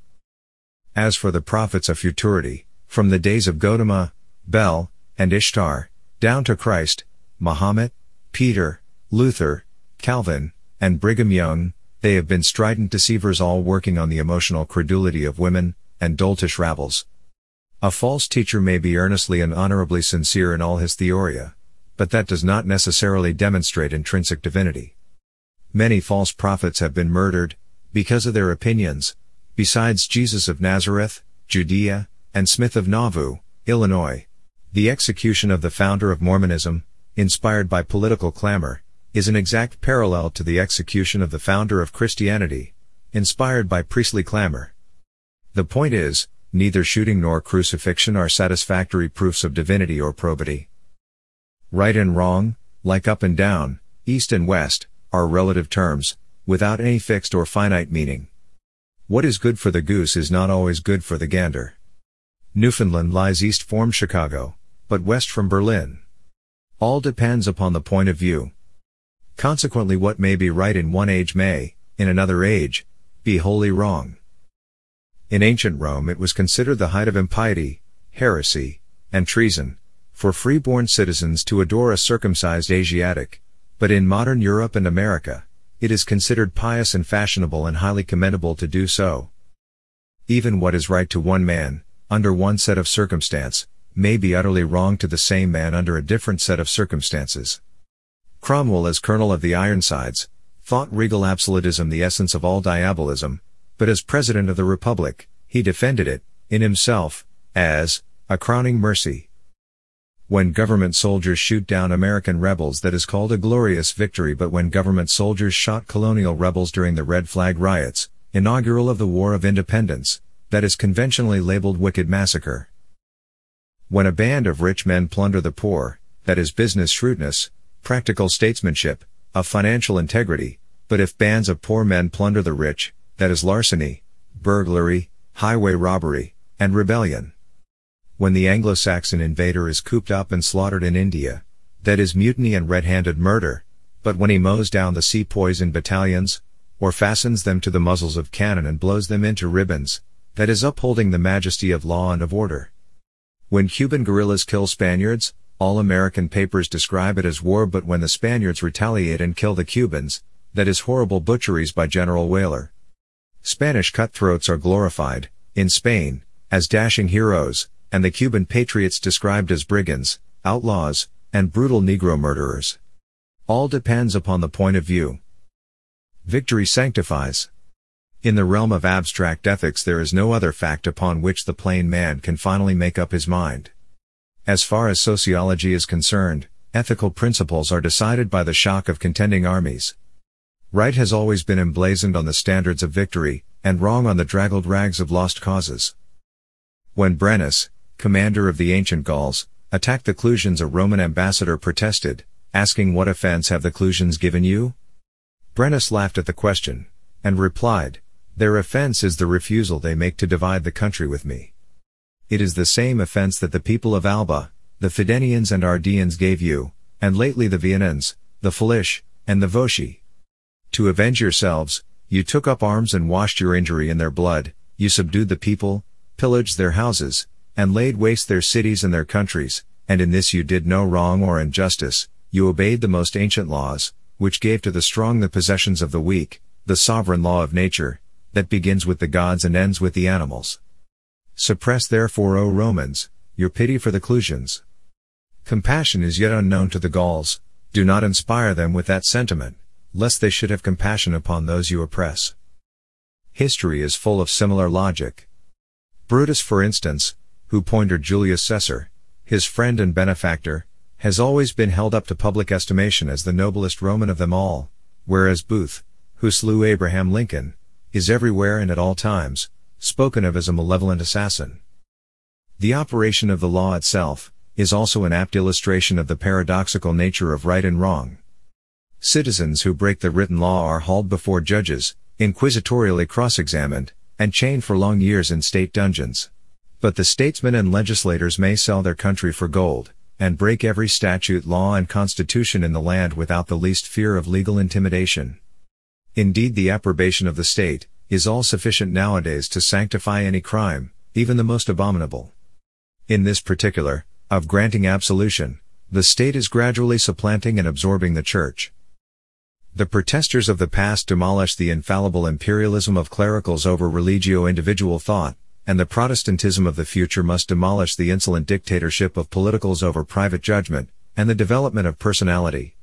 As for the prophets of futurity, from the days of Gotama, Bel, and Ishtar, down to Christ, Mahomet, Peter, Luther, Calvin, and Brigham Young, they have been strident deceivers all working on the emotional credulity of women, and doltish rabbles. A false teacher may be earnestly and honorably sincere in all his theoria, but that does not necessarily demonstrate intrinsic divinity. Many false prophets have been murdered, because of their opinions, besides Jesus of Nazareth, Judea, and Smith of Nauvoo, Illinois. The execution of the founder of Mormonism, inspired by political clamor, is an exact parallel to the execution of the founder of Christianity, inspired by priestly clamor. The point is, neither shooting nor crucifixion are satisfactory proofs of divinity or probity. Right and wrong, like up and down, east and west, are relative terms, without any fixed or finite meaning. What is good for the goose is not always good for the gander. Newfoundland lies east from Chicago, but west from Berlin. All depends upon the point of view. Consequently what may be right in one age may, in another age, be wholly wrong. In ancient Rome it was considered the height of impiety, heresy, and treason, for free-born citizens to adore a circumcised Asiatic, but in modern Europe and America, it is considered pious and fashionable and highly commendable to do so. Even what is right to one man, under one set of circumstance, may be utterly wrong to the same man under a different set of circumstances. Cromwell as Colonel of the Ironsides, thought regal absolutism the essence of all diabolism, but as President of the Republic, he defended it, in himself, as, a crowning mercy. When government soldiers shoot down American rebels that is called a glorious victory but when government soldiers shot colonial rebels during the Red Flag riots, inaugural of the War of Independence, that is conventionally labeled wicked massacre. When a band of rich men plunder the poor, that is business shrewdness, practical statesmanship, of financial integrity, but if bands of poor men plunder the rich, that is larceny, burglary, highway robbery, and rebellion when the Anglo-Saxon invader is cooped up and slaughtered in India, that is mutiny and red-handed murder, but when he mows down the sepoys in battalions, or fastens them to the muzzles of cannon and blows them into ribbons, that is upholding the majesty of law and of order. When Cuban guerrillas kill Spaniards, all American papers describe it as war but when the Spaniards retaliate and kill the Cubans, that is horrible butcheries by General Weyler. Spanish cutthroats are glorified, in Spain, as dashing heroes, and the Cuban patriots described as brigands, outlaws, and brutal Negro murderers. All depends upon the point of view. Victory sanctifies. In the realm of abstract ethics there is no other fact upon which the plain man can finally make up his mind. As far as sociology is concerned, ethical principles are decided by the shock of contending armies. Right has always been emblazoned on the standards of victory, and wrong on the draggled rags of lost causes. When Brennus, commander of the ancient Gauls, attacked the Clusians a Roman ambassador protested, asking what offense have the Clusians given you? Brennus laughed at the question, and replied, Their offense is the refusal they make to divide the country with me. It is the same offense that the people of Alba, the Fidenians and Ardeans gave you, and lately the Vianans, the Falish, and the Volsci. To avenge yourselves, you took up arms and washed your injury in their blood, you subdued the people, pillaged their houses, and laid waste their cities and their countries, and in this you did no wrong or injustice, you obeyed the most ancient laws, which gave to the strong the possessions of the weak, the sovereign law of nature, that begins with the gods and ends with the animals. Suppress therefore, O Romans, your pity for the Clusians. Compassion is yet unknown to the Gauls, do not inspire them with that sentiment, lest they should have compassion upon those you oppress. History is full of similar logic. Brutus for instance, who pointed Julius Caesar, his friend and benefactor, has always been held up to public estimation as the noblest Roman of them all, whereas Booth, who slew Abraham Lincoln, is everywhere and at all times, spoken of as a malevolent assassin. The operation of the law itself, is also an apt illustration of the paradoxical nature of right and wrong. Citizens who break the written law are hauled before judges, inquisitorially cross-examined, and chained for long years in state dungeons. But the statesmen and legislators may sell their country for gold, and break every statute, law, and constitution in the land without the least fear of legal intimidation. Indeed, the approbation of the state is all sufficient nowadays to sanctify any crime, even the most abominable. In this particular, of granting absolution, the state is gradually supplanting and absorbing the church. The protesters of the past demolish the infallible imperialism of clericals over religio individual thought, and the Protestantism of the future must demolish the insolent dictatorship of politicals over private judgment, and the development of personality.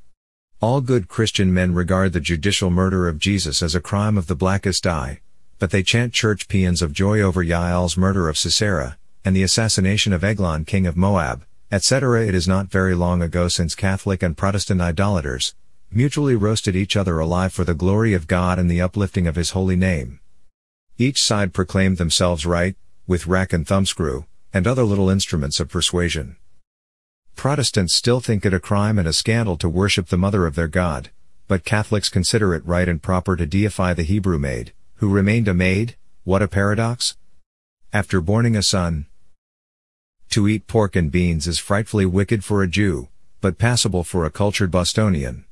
All good Christian men regard the judicial murder of Jesus as a crime of the blackest dye, but they chant church paeans of joy over Jael's murder of Sisera, and the assassination of Eglon king of Moab, etc. It is not very long ago since Catholic and Protestant idolaters, mutually roasted each other alive for the glory of God and the uplifting of his holy name. Each side proclaimed themselves right, with rack and thumbscrew, and other little instruments of persuasion. Protestants still think it a crime and a scandal to worship the mother of their God, but Catholics consider it right and proper to deify the Hebrew maid, who remained a maid, what a paradox? After borning a son. To eat pork and beans is frightfully wicked for a Jew, but passable for a cultured Bostonian.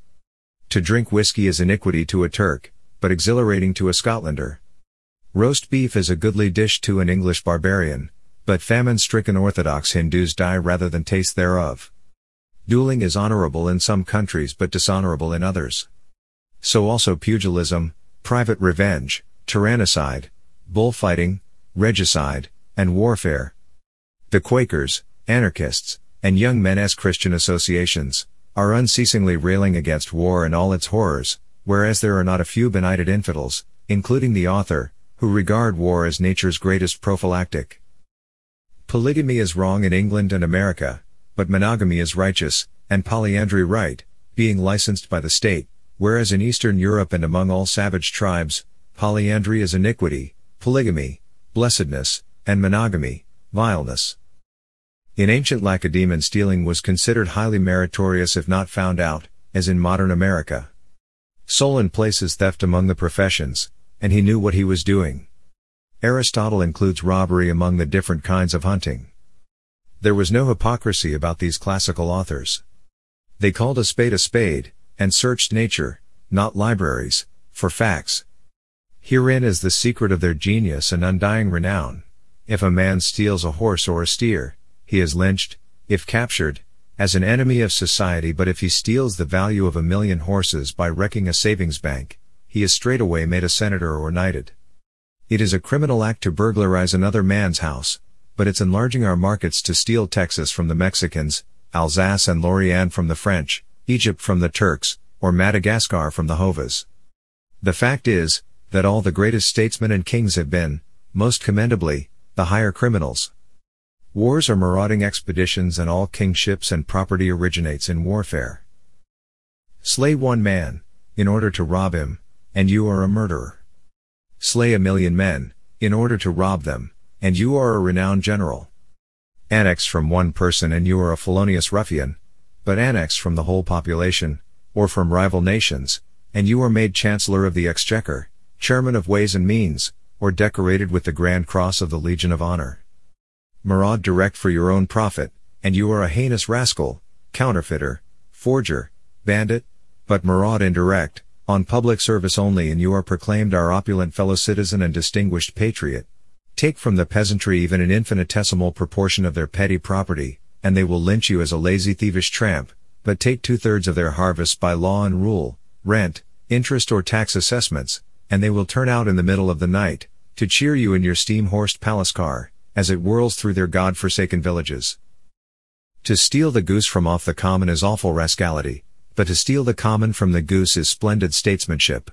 To drink whiskey is iniquity to a Turk, but exhilarating to a Scotlander. Roast beef is a goodly dish to an English barbarian, but famine-stricken Orthodox Hindus die rather than taste thereof. Dueling is honorable in some countries but dishonorable in others. So also pugilism, private revenge, tyrannicide, bullfighting, regicide, and warfare. The Quakers, anarchists, and young men as Christian associations, are unceasingly railing against war and all its horrors, whereas there are not a few benighted infidels, including the author, who regard war as nature's greatest prophylactic. Polygamy is wrong in England and America, but monogamy is righteous, and polyandry right, being licensed by the state, whereas in Eastern Europe and among all savage tribes, polyandry is iniquity, polygamy, blessedness, and monogamy, vileness. In ancient Lacedaemon stealing was considered highly meritorious if not found out, as in modern America. Solon places theft among the professions, and he knew what he was doing. Aristotle includes robbery among the different kinds of hunting. There was no hypocrisy about these classical authors. They called a spade a spade, and searched nature, not libraries, for facts. Herein is the secret of their genius and undying renown. If a man steals a horse or a steer, he is lynched, if captured, as an enemy of society but if he steals the value of a million horses by wrecking a savings bank, he is straightway made a senator or knighted. It is a criminal act to burglarize another man's house, but it's enlarging our markets to steal Texas from the Mexicans, Alsace and Lorraine from the French, Egypt from the Turks, or Madagascar from the Hovas. The fact is, that all the greatest statesmen and kings have been, most commendably, the higher criminals. Wars are marauding expeditions and all kingships and property originates in warfare. Slay one man, in order to rob him, and you are a murderer. Slay a million men, in order to rob them, and you are a renowned general. Annex from one person and you are a felonious ruffian, but annex from the whole population, or from rival nations, and you are made Chancellor of the Exchequer, Chairman of Ways and Means, or decorated with the Grand Cross of the Legion of Honor. Maraud direct for your own profit, and you are a heinous rascal, counterfeiter, forger, bandit, but maraud indirect, on public service only and you are proclaimed our opulent fellow citizen and distinguished patriot. Take from the peasantry even an infinitesimal proportion of their petty property, and they will lynch you as a lazy thievish tramp, but take two-thirds of their harvests by law and rule, rent, interest or tax assessments, and they will turn out in the middle of the night, to cheer you in your steam-horsed palace car, as it whirls through their god-forsaken villages. To steal the goose from off the common is awful rascality, but to steal the common from the goose is splendid statesmanship.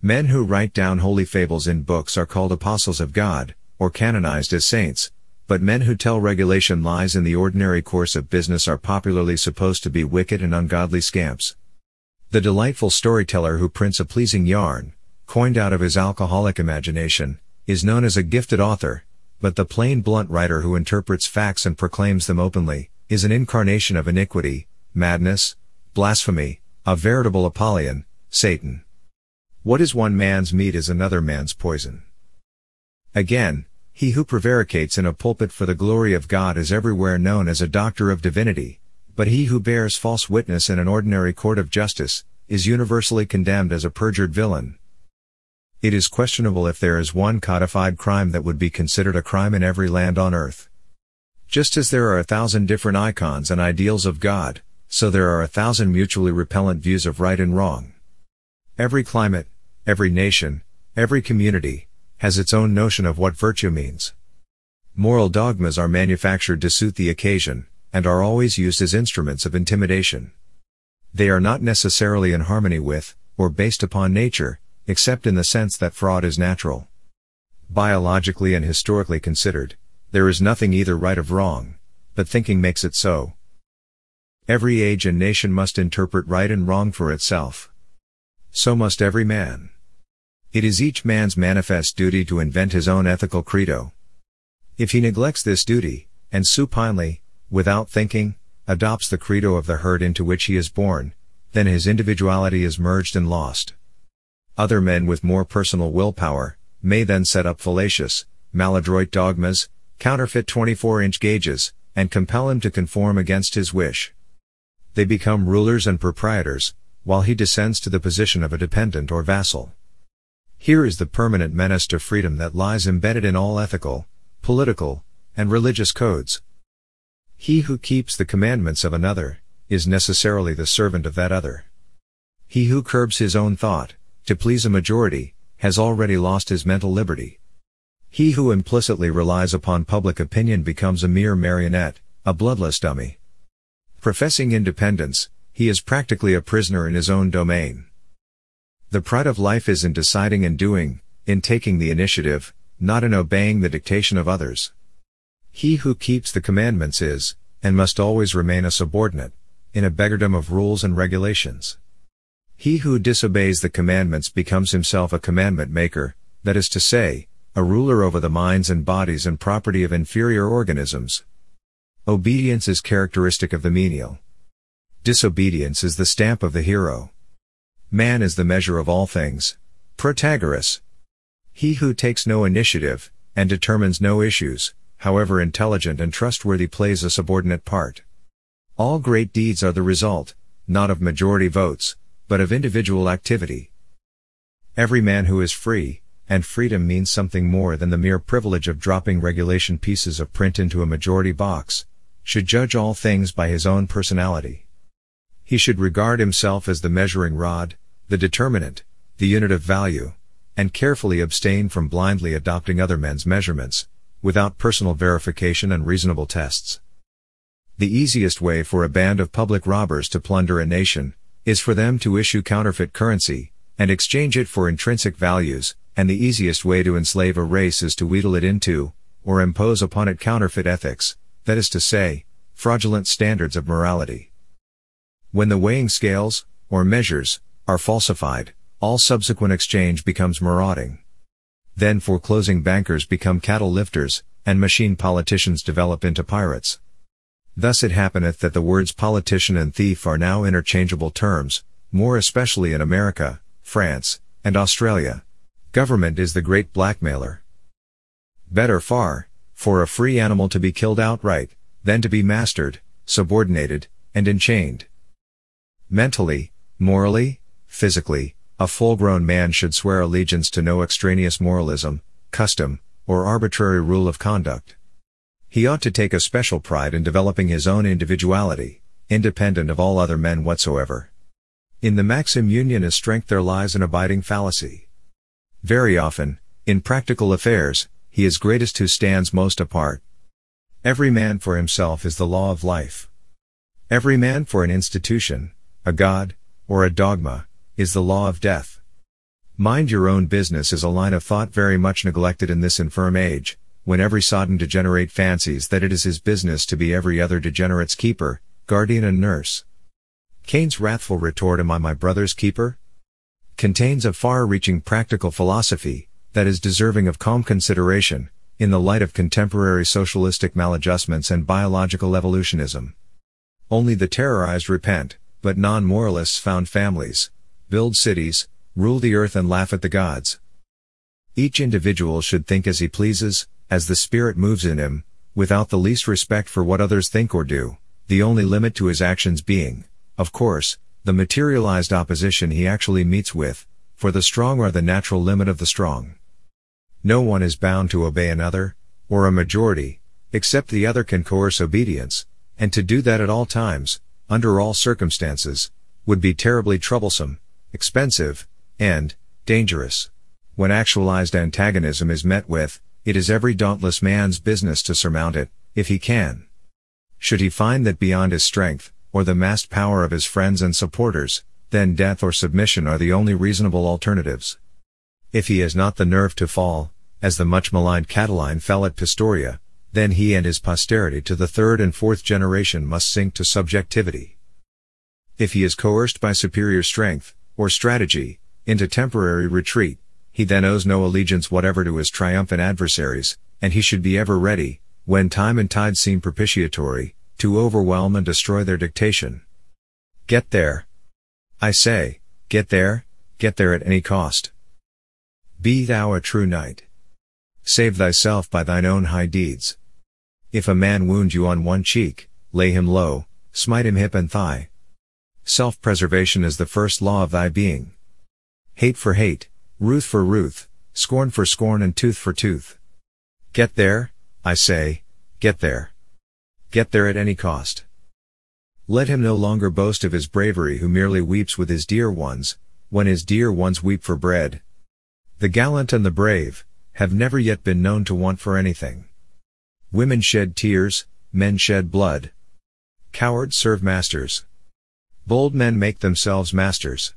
Men who write down holy fables in books are called apostles of God, or canonized as saints, but men who tell regulation lies in the ordinary course of business are popularly supposed to be wicked and ungodly scamps. The delightful storyteller who prints a pleasing yarn, coined out of his alcoholic imagination, is known as a gifted author, but the plain blunt writer who interprets facts and proclaims them openly, is an incarnation of iniquity, madness, blasphemy, a veritable Apollyon, Satan. What is one man's meat is another man's poison. Again, he who prevaricates in a pulpit for the glory of God is everywhere known as a doctor of divinity, but he who bears false witness in an ordinary court of justice, is universally condemned as a perjured villain. It is questionable if there is one codified crime that would be considered a crime in every land on earth. Just as there are a thousand different icons and ideals of God, so there are a thousand mutually repellent views of right and wrong. Every climate, every nation, every community, has its own notion of what virtue means. Moral dogmas are manufactured to suit the occasion, and are always used as instruments of intimidation. They are not necessarily in harmony with, or based upon nature, except in the sense that fraud is natural. Biologically and historically considered, there is nothing either right or wrong, but thinking makes it so. Every age and nation must interpret right and wrong for itself. So must every man. It is each man's manifest duty to invent his own ethical credo. If he neglects this duty, and supinely, without thinking, adopts the credo of the herd into which he is born, then his individuality is merged and lost. Other men with more personal willpower, may then set up fallacious, maladroit dogmas, counterfeit 24-inch gauges, and compel him to conform against his wish. They become rulers and proprietors, while he descends to the position of a dependent or vassal. Here is the permanent menace to freedom that lies embedded in all ethical, political, and religious codes. He who keeps the commandments of another, is necessarily the servant of that other. He who curbs his own thought, to please a majority, has already lost his mental liberty. He who implicitly relies upon public opinion becomes a mere marionette, a bloodless dummy. Professing independence, he is practically a prisoner in his own domain. The pride of life is in deciding and doing, in taking the initiative, not in obeying the dictation of others. He who keeps the commandments is, and must always remain a subordinate, in a beggardom of rules and regulations. He who disobeys the commandments becomes himself a commandment maker, that is to say, a ruler over the minds and bodies and property of inferior organisms. Obedience is characteristic of the menial. Disobedience is the stamp of the hero. Man is the measure of all things. Protagoras. He who takes no initiative, and determines no issues, however intelligent and trustworthy plays a subordinate part. All great deeds are the result, not of majority votes, but of individual activity. Every man who is free, and freedom means something more than the mere privilege of dropping regulation pieces of print into a majority box, should judge all things by his own personality. He should regard himself as the measuring rod, the determinant, the unit of value, and carefully abstain from blindly adopting other men's measurements, without personal verification and reasonable tests. The easiest way for a band of public robbers to plunder a nation, is for them to issue counterfeit currency, and exchange it for intrinsic values, and the easiest way to enslave a race is to wheedle it into, or impose upon it counterfeit ethics, that is to say, fraudulent standards of morality. When the weighing scales, or measures, are falsified, all subsequent exchange becomes marauding. Then foreclosing bankers become cattle lifters, and machine politicians develop into pirates. Thus it happeneth that the words politician and thief are now interchangeable terms, more especially in America, France, and Australia. Government is the great blackmailer. Better far, for a free animal to be killed outright, than to be mastered, subordinated, and enchained. Mentally, morally, physically, a full-grown man should swear allegiance to no extraneous moralism, custom, or arbitrary rule of conduct. He ought to take a special pride in developing his own individuality, independent of all other men whatsoever. In the maxim union is strength there lies an abiding fallacy. Very often, in practical affairs, he is greatest who stands most apart. Every man for himself is the law of life. Every man for an institution, a god, or a dogma, is the law of death. Mind your own business is a line of thought very much neglected in this infirm age, when every sodden degenerate fancies that it is his business to be every other degenerate's keeper, guardian and nurse. Cain's wrathful retort Am I my brother's keeper? contains a far-reaching practical philosophy, that is deserving of calm consideration, in the light of contemporary socialistic maladjustments and biological evolutionism. Only the terrorized repent, but non-moralists found families, build cities, rule the earth and laugh at the gods. Each individual should think as he pleases, as the Spirit moves in him, without the least respect for what others think or do, the only limit to his actions being, of course, the materialized opposition he actually meets with, for the strong are the natural limit of the strong. No one is bound to obey another, or a majority, except the other can coerce obedience, and to do that at all times, under all circumstances, would be terribly troublesome, expensive, and dangerous. When actualized antagonism is met with, it is every dauntless man's business to surmount it, if he can. Should he find that beyond his strength, or the massed power of his friends and supporters, then death or submission are the only reasonable alternatives. If he has not the nerve to fall, as the much maligned Catiline fell at Pistoria, then he and his posterity to the third and fourth generation must sink to subjectivity. If he is coerced by superior strength, or strategy, into temporary retreat, he then owes no allegiance whatever to his triumphant adversaries, and he should be ever ready, when time and tide seem propitiatory, to overwhelm and destroy their dictation. Get there. I say, get there, get there at any cost. Be thou a true knight. Save thyself by thine own high deeds. If a man wound you on one cheek, lay him low, smite him hip and thigh. Self-preservation is the first law of thy being. Hate for hate, ruth for ruth, scorn for scorn and tooth for tooth. Get there, I say, get there. Get there at any cost. Let him no longer boast of his bravery who merely weeps with his dear ones, when his dear ones weep for bread, the gallant and the brave, have never yet been known to want for anything. Women shed tears, men shed blood. Cowards serve masters. Bold men make themselves masters.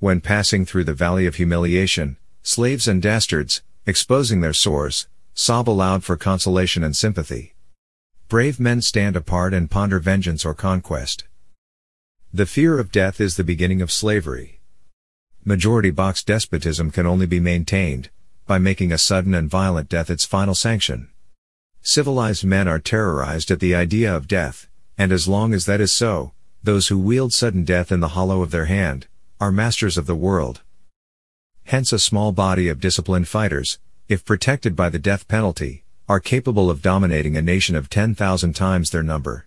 When passing through the valley of humiliation, slaves and dastards, exposing their sores, sob aloud for consolation and sympathy. Brave men stand apart and ponder vengeance or conquest. The fear of death is the beginning of slavery majority box despotism can only be maintained by making a sudden and violent death its final sanction. Civilized men are terrorized at the idea of death, and as long as that is so, those who wield sudden death in the hollow of their hand are masters of the world. Hence a small body of disciplined fighters, if protected by the death penalty, are capable of dominating a nation of 10,000 times their number.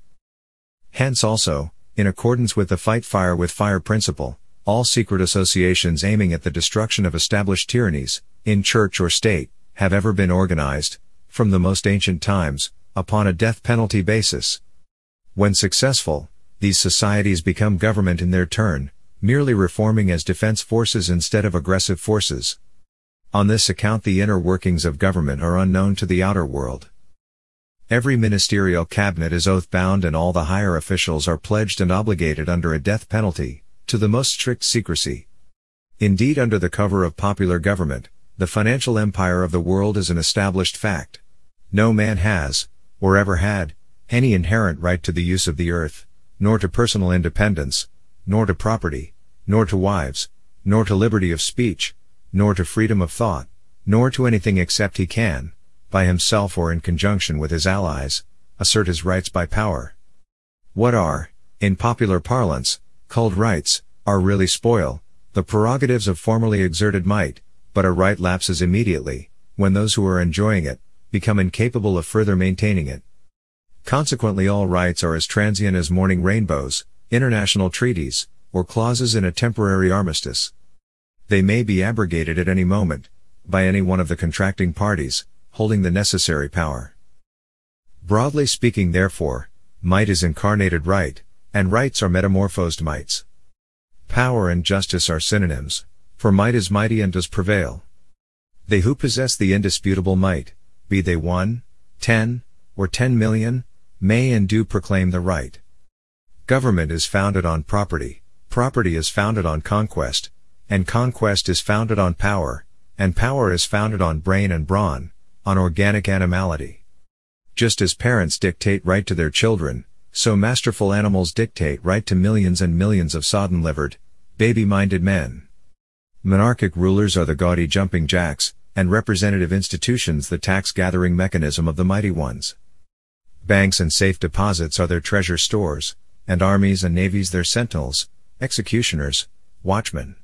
Hence also, in accordance with the fight fire with fire principle, all secret associations aiming at the destruction of established tyrannies, in church or state, have ever been organized, from the most ancient times, upon a death penalty basis. When successful, these societies become government in their turn, merely reforming as defense forces instead of aggressive forces. On this account the inner workings of government are unknown to the outer world. Every ministerial cabinet is oath-bound and all the higher officials are pledged and obligated under a death penalty, to the most strict secrecy. Indeed under the cover of popular government, the financial empire of the world is an established fact. No man has, or ever had, any inherent right to the use of the earth, nor to personal independence, nor to property, nor to wives, nor to liberty of speech, nor to freedom of thought, nor to anything except he can, by himself or in conjunction with his allies, assert his rights by power. What are, in popular parlance, called rights, are really spoil, the prerogatives of formerly exerted might, but a right lapses immediately, when those who are enjoying it, become incapable of further maintaining it. Consequently all rights are as transient as morning rainbows, international treaties, or clauses in a temporary armistice. They may be abrogated at any moment, by any one of the contracting parties, holding the necessary power. Broadly speaking therefore, might is incarnated right, and rights are metamorphosed mights. Power and justice are synonyms, for might is mighty and does prevail. They who possess the indisputable might, be they one, ten, or ten million, may and do proclaim the right. Government is founded on property, property is founded on conquest, and conquest is founded on power, and power is founded on brain and brawn, on organic animality. Just as parents dictate right to their children, so masterful animals dictate right to millions and millions of sodden-livered, baby-minded men. Monarchic rulers are the gaudy jumping jacks, and representative institutions the tax-gathering mechanism of the mighty ones. Banks and safe deposits are their treasure stores, and armies and navies their sentinels, executioners, watchmen.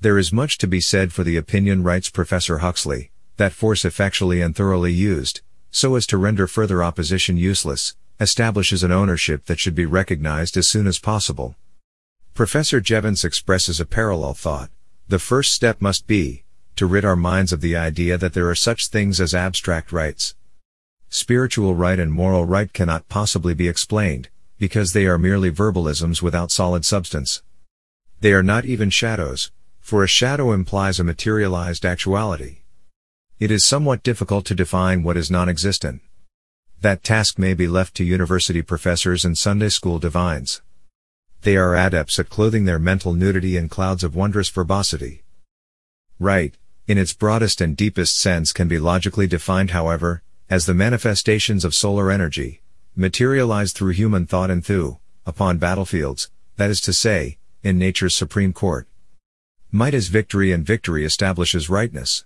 There is much to be said for the opinion writes Professor Huxley, that force effectually and thoroughly used, so as to render further opposition useless, establishes an ownership that should be recognized as soon as possible. Professor Jevons expresses a parallel thought. The first step must be, to rid our minds of the idea that there are such things as abstract rights. Spiritual right and moral right cannot possibly be explained, because they are merely verbalisms without solid substance. They are not even shadows, for a shadow implies a materialized actuality. It is somewhat difficult to define what is non-existent. That task may be left to university professors and Sunday school divines. They are adepts at clothing their mental nudity in clouds of wondrous verbosity. Right, in its broadest and deepest sense can be logically defined however, as the manifestations of solar energy, materialized through human thought and through, upon battlefields, that is to say, in nature's supreme court. Might is victory and victory establishes rightness.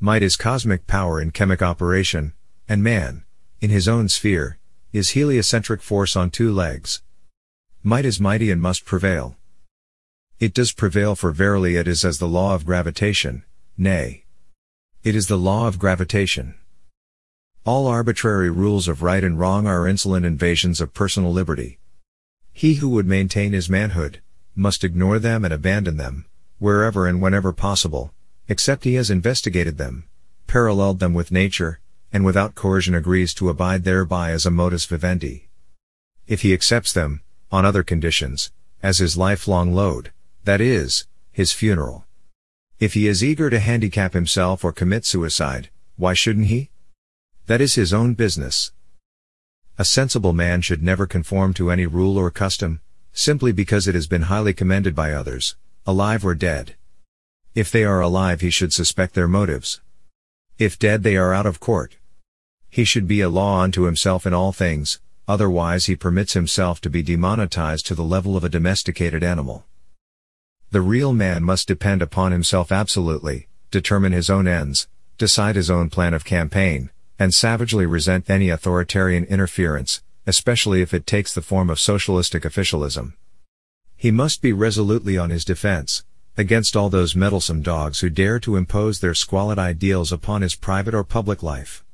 Might is cosmic power in chemic operation, and man, in his own sphere, is heliocentric force on two legs. Might is mighty and must prevail. It does prevail for verily it is as the law of gravitation, nay. It is the law of gravitation. All arbitrary rules of right and wrong are insolent invasions of personal liberty. He who would maintain his manhood, must ignore them and abandon them, wherever and whenever possible, except he has investigated them, paralleled them with nature, and without coercion agrees to abide thereby as a modus vivendi. If he accepts them, on other conditions, as his lifelong load, that is, his funeral. If he is eager to handicap himself or commit suicide, why shouldn't he? That is his own business. A sensible man should never conform to any rule or custom, simply because it has been highly commended by others, alive or dead. If they are alive he should suspect their motives. If dead they are out of court. He should be a law unto himself in all things, otherwise he permits himself to be demonetized to the level of a domesticated animal. The real man must depend upon himself absolutely, determine his own ends, decide his own plan of campaign, and savagely resent any authoritarian interference, especially if it takes the form of socialistic officialism. He must be resolutely on his defense, against all those meddlesome dogs who dare to impose their squalid ideals upon his private or public life.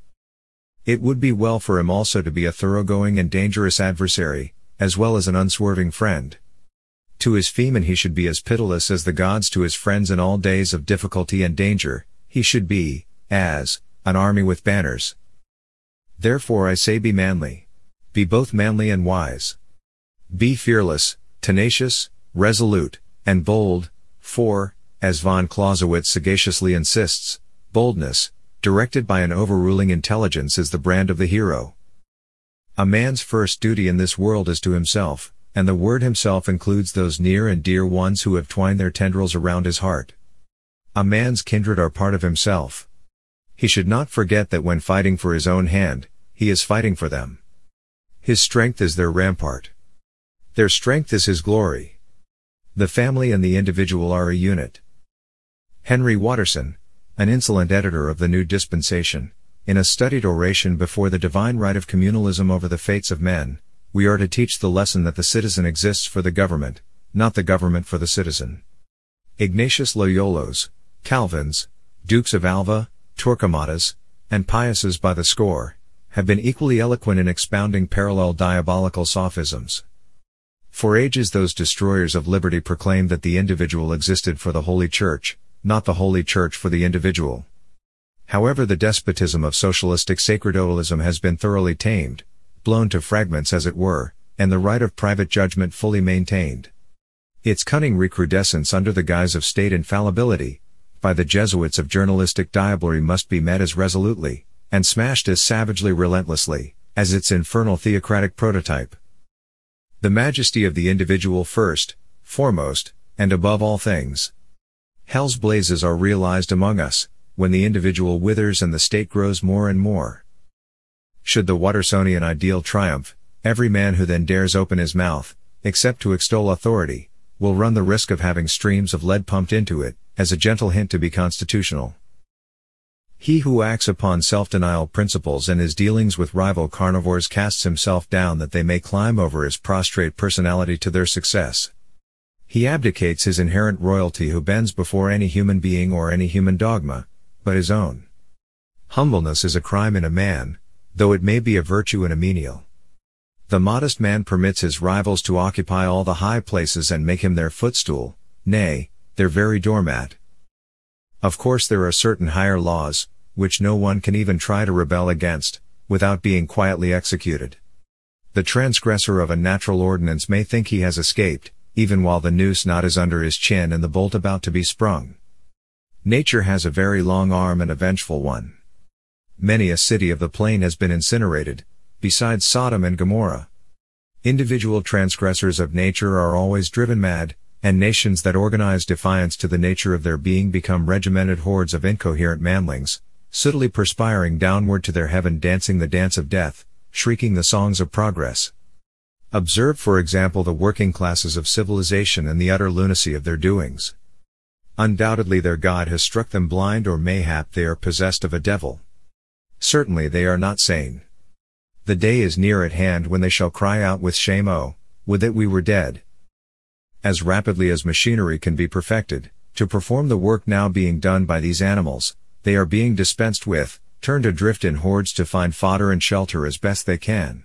It would be well for him also to be a thoroughgoing and dangerous adversary, as well as an unswerving friend. To his femen he should be as pitiless as the gods to his friends in all days of difficulty and danger, he should be, as, an army with banners. Therefore I say be manly. Be both manly and wise. Be fearless, tenacious, resolute, and bold, for, as von Clausewitz sagaciously insists, boldness, directed by an overruling intelligence is the brand of the hero. A man's first duty in this world is to himself, and the word himself includes those near and dear ones who have twined their tendrils around his heart. A man's kindred are part of himself. He should not forget that when fighting for his own hand, he is fighting for them. His strength is their rampart. Their strength is his glory. The family and the individual are a unit. Henry Watterson, an insolent editor of the New Dispensation, in a studied oration before the divine right of communalism over the fates of men, we are to teach the lesson that the citizen exists for the government, not the government for the citizen. Ignatius Loyolas, Calvins, Dukes of Alva, Torquemadas, and Piuses by the score, have been equally eloquent in expounding parallel diabolical sophisms. For ages those destroyers of liberty proclaimed that the individual existed for the Holy Church, not the Holy Church for the individual. However the despotism of socialistic sacerdotalism has been thoroughly tamed, blown to fragments as it were, and the right of private judgment fully maintained. Its cunning recrudescence under the guise of state infallibility, by the Jesuits of journalistic diablerie must be met as resolutely, and smashed as savagely relentlessly, as its infernal theocratic prototype. The majesty of the individual first, foremost, and above all things. Hell's blazes are realized among us, when the individual withers and the state grows more and more. Should the Wattersonian ideal triumph, every man who then dares open his mouth, except to extol authority, will run the risk of having streams of lead pumped into it, as a gentle hint to be constitutional. He who acts upon self-denial principles in his dealings with rival carnivores casts himself down that they may climb over his prostrate personality to their success. He abdicates his inherent royalty who bends before any human being or any human dogma, but his own. Humbleness is a crime in a man, though it may be a virtue in a menial. The modest man permits his rivals to occupy all the high places and make him their footstool, nay, their very doormat. Of course there are certain higher laws, which no one can even try to rebel against, without being quietly executed. The transgressor of a natural ordinance may think he has escaped, even while the noose knot is under his chin and the bolt about to be sprung. Nature has a very long arm and a vengeful one. Many a city of the plain has been incinerated, besides Sodom and Gomorrah. Individual transgressors of nature are always driven mad, and nations that organize defiance to the nature of their being become regimented hordes of incoherent manlings, sootily perspiring downward to their heaven dancing the dance of death, shrieking the songs of progress. Observe for example the working classes of civilization and the utter lunacy of their doings. Undoubtedly their God has struck them blind or mayhap they are possessed of a devil. Certainly they are not sane. The day is near at hand when they shall cry out with shame oh, would that we were dead. As rapidly as machinery can be perfected, to perform the work now being done by these animals, they are being dispensed with, turned adrift in hordes to find fodder and shelter as best they can.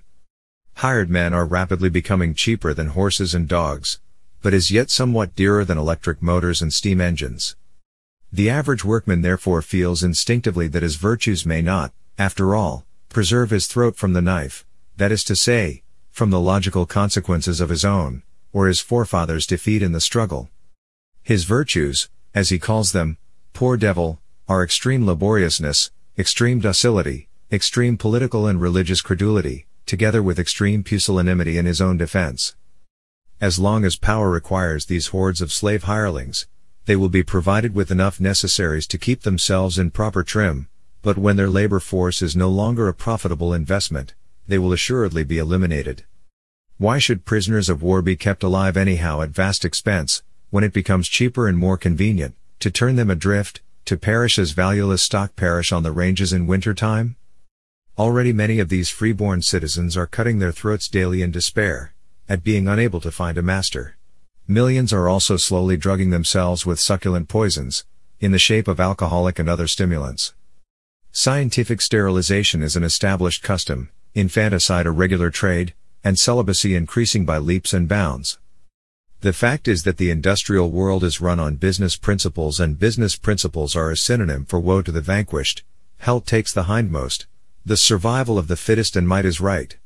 Hired men are rapidly becoming cheaper than horses and dogs, but as yet somewhat dearer than electric motors and steam engines. The average workman therefore feels instinctively that his virtues may not, after all, preserve his throat from the knife, that is to say, from the logical consequences of his own, or his forefathers' defeat in the struggle. His virtues, as he calls them, poor devil, are extreme laboriousness, extreme docility, extreme political and religious credulity, together with extreme pusillanimity in his own defense. As long as power requires these hordes of slave hirelings, they will be provided with enough necessaries to keep themselves in proper trim, but when their labor force is no longer a profitable investment, they will assuredly be eliminated. Why should prisoners of war be kept alive anyhow at vast expense, when it becomes cheaper and more convenient, to turn them adrift, to perish as valueless stock perish on the ranges in winter time? Already many of these freeborn citizens are cutting their throats daily in despair, at being unable to find a master. Millions are also slowly drugging themselves with succulent poisons, in the shape of alcoholic and other stimulants. Scientific sterilization is an established custom, infanticide a regular trade, and celibacy increasing by leaps and bounds. The fact is that the industrial world is run on business principles and business principles are a synonym for woe to the vanquished, hell takes the hindmost, the survival of the fittest and might is right.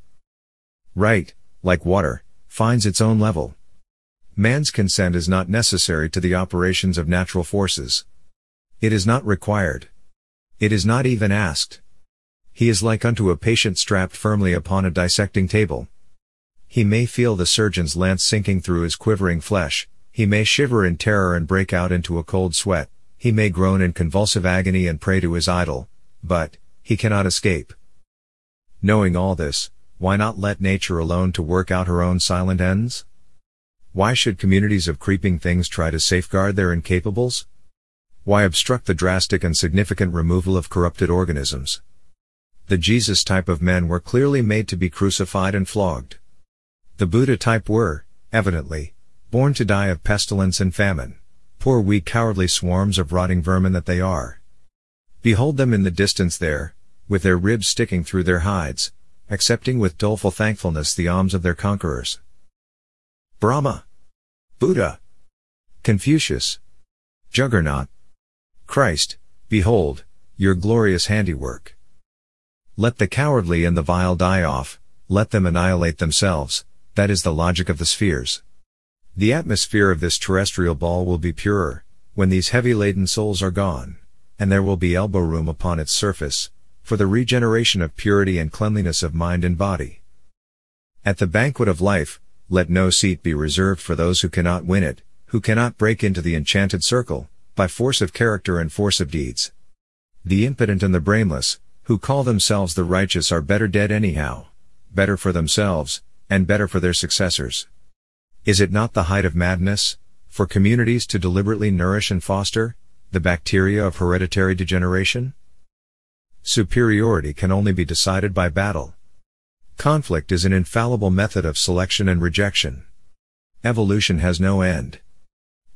Right, like water, finds its own level. Man's consent is not necessary to the operations of natural forces. It is not required. It is not even asked. He is like unto a patient strapped firmly upon a dissecting table. He may feel the surgeon's lance sinking through his quivering flesh, he may shiver in terror and break out into a cold sweat, he may groan in convulsive agony and pray to his idol, but, he cannot escape. Knowing all this, why not let nature alone to work out her own silent ends? Why should communities of creeping things try to safeguard their incapables? Why obstruct the drastic and significant removal of corrupted organisms? The Jesus type of men were clearly made to be crucified and flogged. The Buddha type were, evidently, born to die of pestilence and famine. Poor weak cowardly swarms of rotting vermin that they are. Behold them in the distance there, with their ribs sticking through their hides, accepting with doleful thankfulness the alms of their conquerors. Brahma, Buddha, Confucius, Juggernaut, Christ, behold, your glorious handiwork. Let the cowardly and the vile die off, let them annihilate themselves, that is the logic of the spheres. The atmosphere of this terrestrial ball will be purer, when these heavy laden souls are gone, and there will be elbow room upon its surface, for the regeneration of purity and cleanliness of mind and body. At the banquet of life, let no seat be reserved for those who cannot win it, who cannot break into the enchanted circle, by force of character and force of deeds. The impotent and the brainless, who call themselves the righteous are better dead anyhow, better for themselves, and better for their successors. Is it not the height of madness, for communities to deliberately nourish and foster, the bacteria of hereditary degeneration? Superiority can only be decided by battle. Conflict is an infallible method of selection and rejection. Evolution has no end.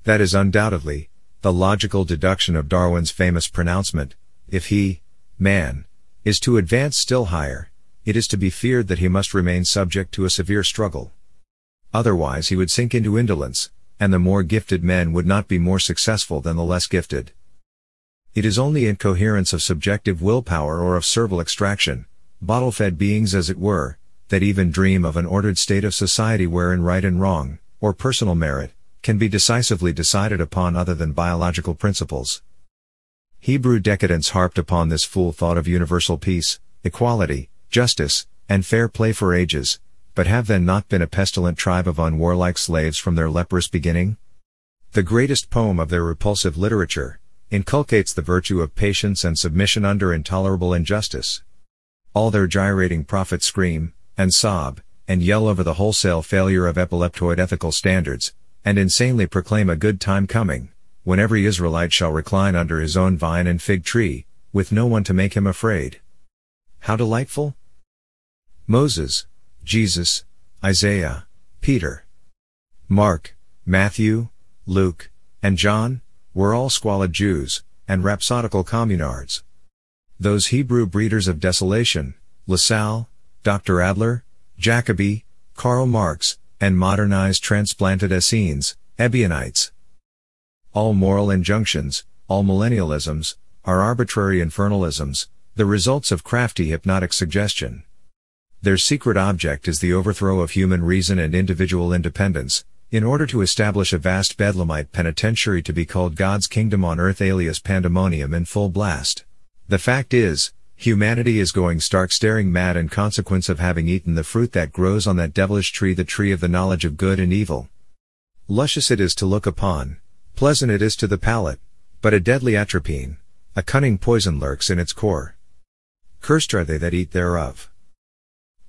That is undoubtedly, the logical deduction of Darwin's famous pronouncement, if he, man, is to advance still higher, it is to be feared that he must remain subject to a severe struggle. Otherwise he would sink into indolence, and the more gifted men would not be more successful than the less gifted. It is only incoherence of subjective willpower or of servile extraction, bottle-fed beings as it were, that even dream of an ordered state of society wherein right and wrong, or personal merit, can be decisively decided upon other than biological principles. Hebrew decadence harped upon this fool thought of universal peace, equality, justice, and fair play for ages, but have then not been a pestilent tribe of unwarlike slaves from their leprous beginning? The greatest poem of their repulsive literature, inculcates the virtue of patience and submission under intolerable injustice. All their gyrating prophets scream, and sob, and yell over the wholesale failure of epileptoid ethical standards, and insanely proclaim a good time coming, when every Israelite shall recline under his own vine and fig tree, with no one to make him afraid. How delightful! Moses, Jesus, Isaiah, Peter, Mark, Matthew, Luke, and John, were all squalid Jews, and rhapsodical communards. Those Hebrew breeders of desolation, Lassalle, Dr. Adler, Jacobi, Karl Marx, and modernized transplanted Essenes, Ebionites. All moral injunctions, all millennialisms, are arbitrary infernalisms, the results of crafty hypnotic suggestion. Their secret object is the overthrow of human reason and individual independence, in order to establish a vast bedlamite penitentiary to be called God's kingdom on earth alias pandemonium in full blast. The fact is, humanity is going stark staring mad in consequence of having eaten the fruit that grows on that devilish tree the tree of the knowledge of good and evil. Luscious it is to look upon, pleasant it is to the palate, but a deadly atropine, a cunning poison lurks in its core. Cursed are they that eat thereof.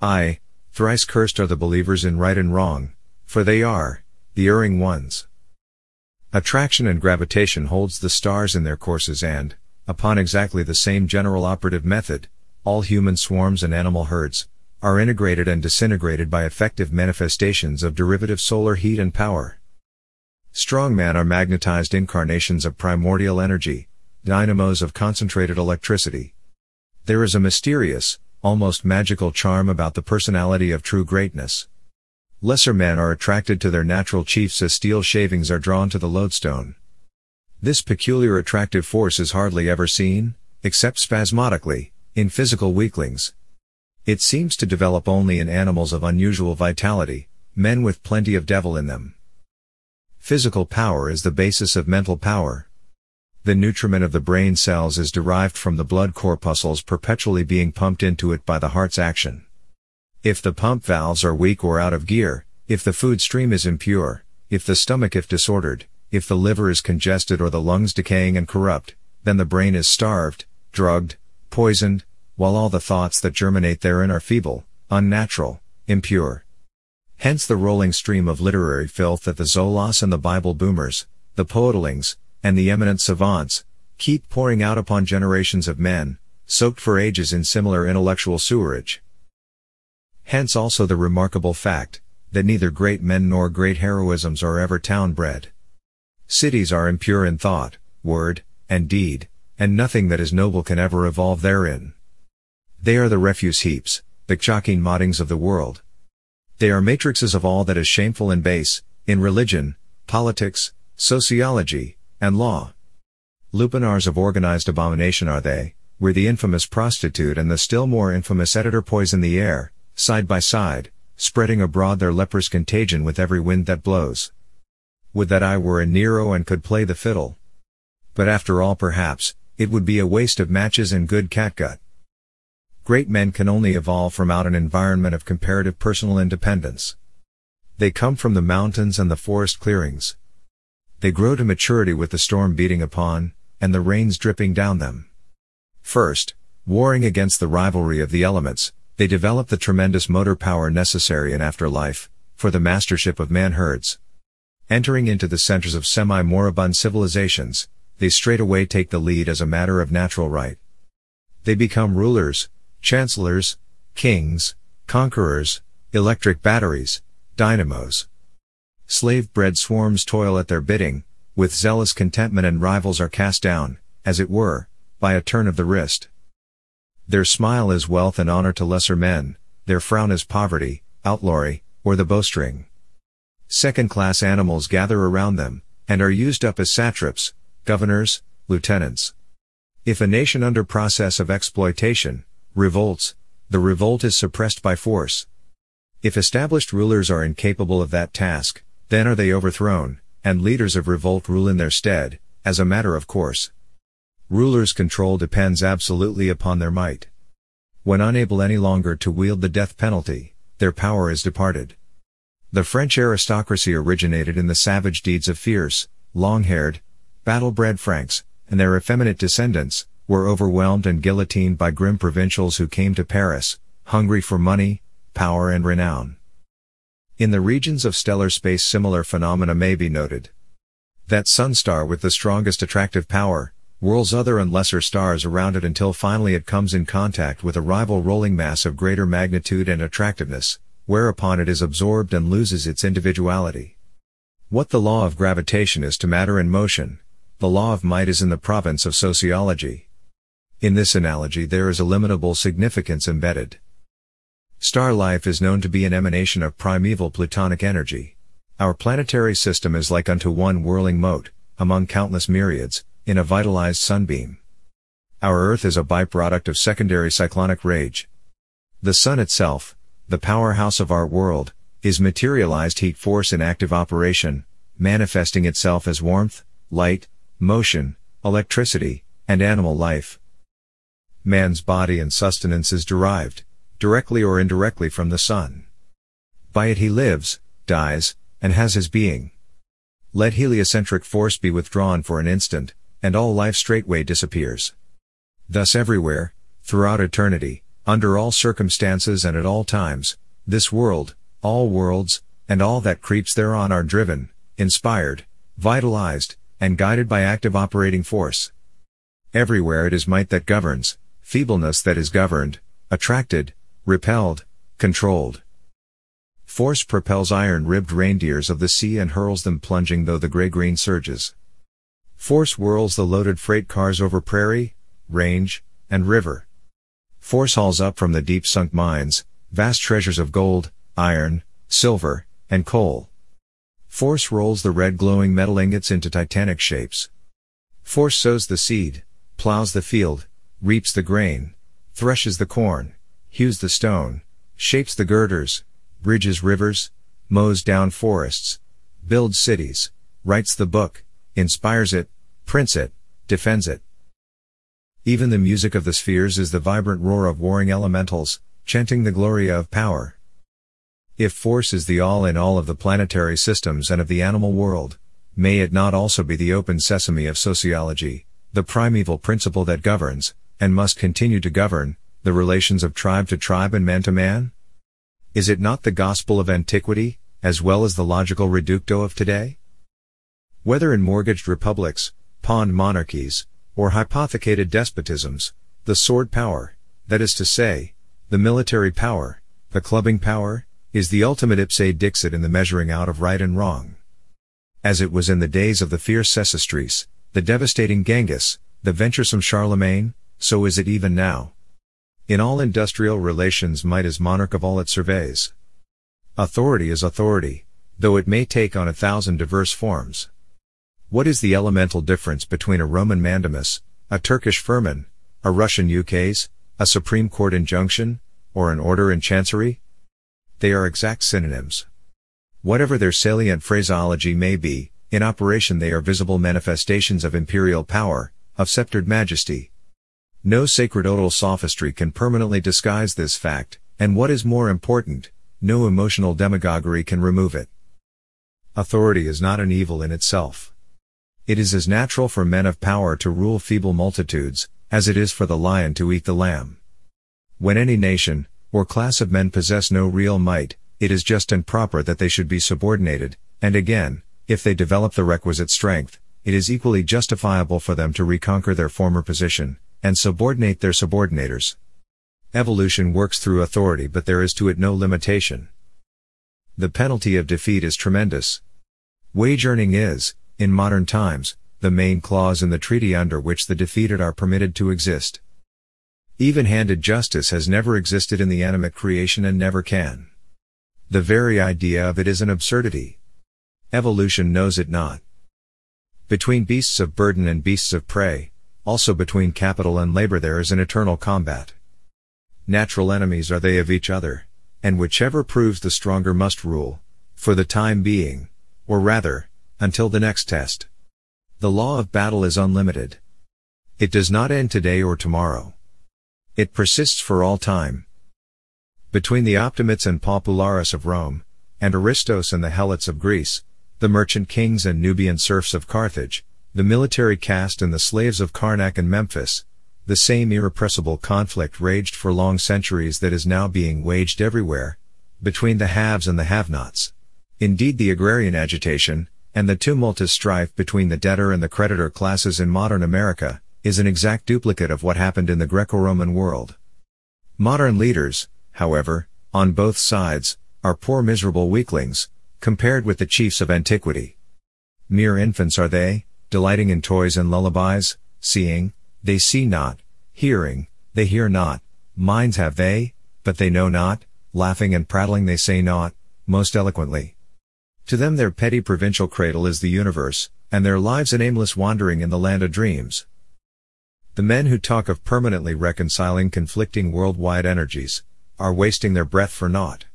Ay, thrice cursed are the believers in right and wrong, for they are, the erring ones. Attraction and gravitation holds the stars in their courses and, upon exactly the same general operative method, all human swarms and animal herds, are integrated and disintegrated by effective manifestations of derivative solar heat and power. Strongmen are magnetized incarnations of primordial energy, dynamos of concentrated electricity. There is a mysterious, almost magical charm about the personality of true greatness. Lesser men are attracted to their natural chiefs as steel shavings are drawn to the lodestone. This peculiar attractive force is hardly ever seen, except spasmodically, in physical weaklings. It seems to develop only in animals of unusual vitality, men with plenty of devil in them. Physical power is the basis of mental power, the nutriment of the brain cells is derived from the blood corpuscles perpetually being pumped into it by the heart's action. If the pump valves are weak or out of gear, if the food stream is impure, if the stomach if disordered, if the liver is congested or the lungs decaying and corrupt, then the brain is starved, drugged, poisoned, while all the thoughts that germinate therein are feeble, unnatural, impure. Hence the rolling stream of literary filth that the Zolas and the Bible boomers, the poetlings, and the eminent savants, keep pouring out upon generations of men, soaked for ages in similar intellectual sewerage. Hence also the remarkable fact, that neither great men nor great heroisms are ever town bred. Cities are impure in thought, word, and deed, and nothing that is noble can ever evolve therein. They are the refuse heaps, the choking mottings of the world. They are matrices of all that is shameful and base, in religion, politics, sociology, and law. Lupanars of organized abomination are they, where the infamous prostitute and the still more infamous editor poison the air, side by side, spreading abroad their leprous contagion with every wind that blows. Would that I were a Nero and could play the fiddle. But after all perhaps, it would be a waste of matches and good catgut. Great men can only evolve from out an environment of comparative personal independence. They come from the mountains and the forest clearings. They grow to maturity with the storm beating upon, and the rains dripping down them. First, warring against the rivalry of the elements, they develop the tremendous motor power necessary in afterlife, for the mastership of man-herds. Entering into the centers of semi-moribund civilizations, they straightaway take the lead as a matter of natural right. They become rulers, chancellors, kings, conquerors, electric batteries, dynamos. Slave-bred swarms toil at their bidding, with zealous contentment and rivals are cast down, as it were, by a turn of the wrist. Their smile is wealth and honor to lesser men, their frown is poverty, outlawry, or the bowstring. Second-class animals gather around them, and are used up as satraps, governors, lieutenants. If a nation under process of exploitation, revolts, the revolt is suppressed by force. If established rulers are incapable of that task, then are they overthrown, and leaders of revolt rule in their stead, as a matter of course. Rulers' control depends absolutely upon their might. When unable any longer to wield the death penalty, their power is departed. The French aristocracy originated in the savage deeds of fierce, long-haired, battle-bred Franks, and their effeminate descendants, were overwhelmed and guillotined by grim provincials who came to Paris, hungry for money, power and renown. In the regions of stellar space similar phenomena may be noted. That sun star with the strongest attractive power, whirls other and lesser stars around it until finally it comes in contact with a rival rolling mass of greater magnitude and attractiveness, whereupon it is absorbed and loses its individuality. What the law of gravitation is to matter in motion, the law of might is in the province of sociology. In this analogy there is illimitable significance embedded. Star life is known to be an emanation of primeval plutonic energy. Our planetary system is like unto one whirling mote, among countless myriads, in a vitalized sunbeam. Our Earth is a byproduct of secondary cyclonic rage. The Sun itself, the powerhouse of our world, is materialized heat force in active operation, manifesting itself as warmth, light, motion, electricity, and animal life. Man's body and sustenance is derived, directly or indirectly from the sun. By it he lives, dies, and has his being. Let heliocentric force be withdrawn for an instant, and all life straightway disappears. Thus everywhere, throughout eternity, under all circumstances and at all times, this world, all worlds, and all that creeps thereon are driven, inspired, vitalized, and guided by active operating force. Everywhere it is might that governs, feebleness that is governed, attracted, repelled, controlled. Force propels iron-ribbed reindeers of the sea and hurls them plunging though the gray-green surges. Force whirls the loaded freight cars over prairie, range, and river. Force hauls up from the deep sunk mines, vast treasures of gold, iron, silver, and coal. Force rolls the red glowing metal ingots into titanic shapes. Force sows the seed, plows the field, reaps the grain, threshes the corn, hews the stone, shapes the girders, bridges rivers, mows down forests, builds cities, writes the book, inspires it, prints it, defends it. Even the music of the spheres is the vibrant roar of warring elementals, chanting the gloria of power. If force is the all in all of the planetary systems and of the animal world, may it not also be the open sesame of sociology, the primeval principle that governs, and must continue to govern, the relations of tribe to tribe and man to man? Is it not the gospel of antiquity, as well as the logical reductio of today? Whether in mortgaged republics, pawned monarchies, or hypothecated despotisms, the sword power, that is to say, the military power, the clubbing power, is the ultimate ipse dixit in the measuring out of right and wrong. As it was in the days of the fierce Sesostris, the devastating Genghis, the venturesome Charlemagne, so is it even now. In all industrial relations might is monarch of all it surveys. Authority is authority, though it may take on a thousand diverse forms. What is the elemental difference between a Roman mandamus, a Turkish firman, a Russian ukase, a Supreme Court injunction, or an order in chancery? They are exact synonyms. Whatever their salient phraseology may be, in operation they are visible manifestations of imperial power, of sceptered majesty, no sacerdotal sophistry can permanently disguise this fact, and what is more important, no emotional demagoguery can remove it. Authority is not an evil in itself. It is as natural for men of power to rule feeble multitudes, as it is for the lion to eat the lamb. When any nation, or class of men possess no real might, it is just and proper that they should be subordinated, and again, if they develop the requisite strength, it is equally justifiable for them to reconquer their former position, and subordinate their subordinators. Evolution works through authority but there is to it no limitation. The penalty of defeat is tremendous. Wage earning is, in modern times, the main clause in the treaty under which the defeated are permitted to exist. Even-handed justice has never existed in the animate creation and never can. The very idea of it is an absurdity. Evolution knows it not. Between beasts of burden and beasts of prey, also between capital and labor there is an eternal combat. Natural enemies are they of each other, and whichever proves the stronger must rule, for the time being, or rather, until the next test. The law of battle is unlimited. It does not end today or tomorrow. It persists for all time. Between the Optimates and Populares of Rome, and Aristos and the Helots of Greece, the merchant kings and Nubian serfs of Carthage, the military caste and the slaves of Karnak and Memphis, the same irrepressible conflict raged for long centuries that is now being waged everywhere, between the haves and the have-nots. Indeed the agrarian agitation, and the tumultuous strife between the debtor and the creditor classes in modern America, is an exact duplicate of what happened in the Greco-Roman world. Modern leaders, however, on both sides, are poor miserable weaklings, compared with the chiefs of antiquity. Mere infants are they, delighting in toys and lullabies, seeing, they see not, hearing, they hear not, minds have they, but they know not, laughing and prattling they say naught, most eloquently. To them their petty provincial cradle is the universe, and their lives an aimless wandering in the land of dreams. The men who talk of permanently reconciling conflicting worldwide energies, are wasting their breath for naught.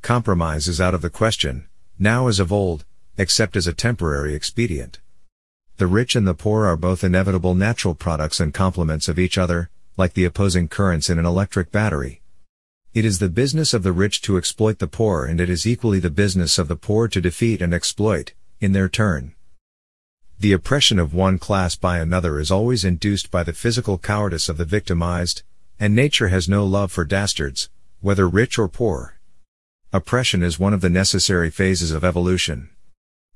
Compromise is out of the question, now as of old, except as a temporary expedient. The rich and the poor are both inevitable natural products and complements of each other, like the opposing currents in an electric battery. It is the business of the rich to exploit the poor and it is equally the business of the poor to defeat and exploit, in their turn. The oppression of one class by another is always induced by the physical cowardice of the victimized, and nature has no love for dastards, whether rich or poor. Oppression is one of the necessary phases of evolution.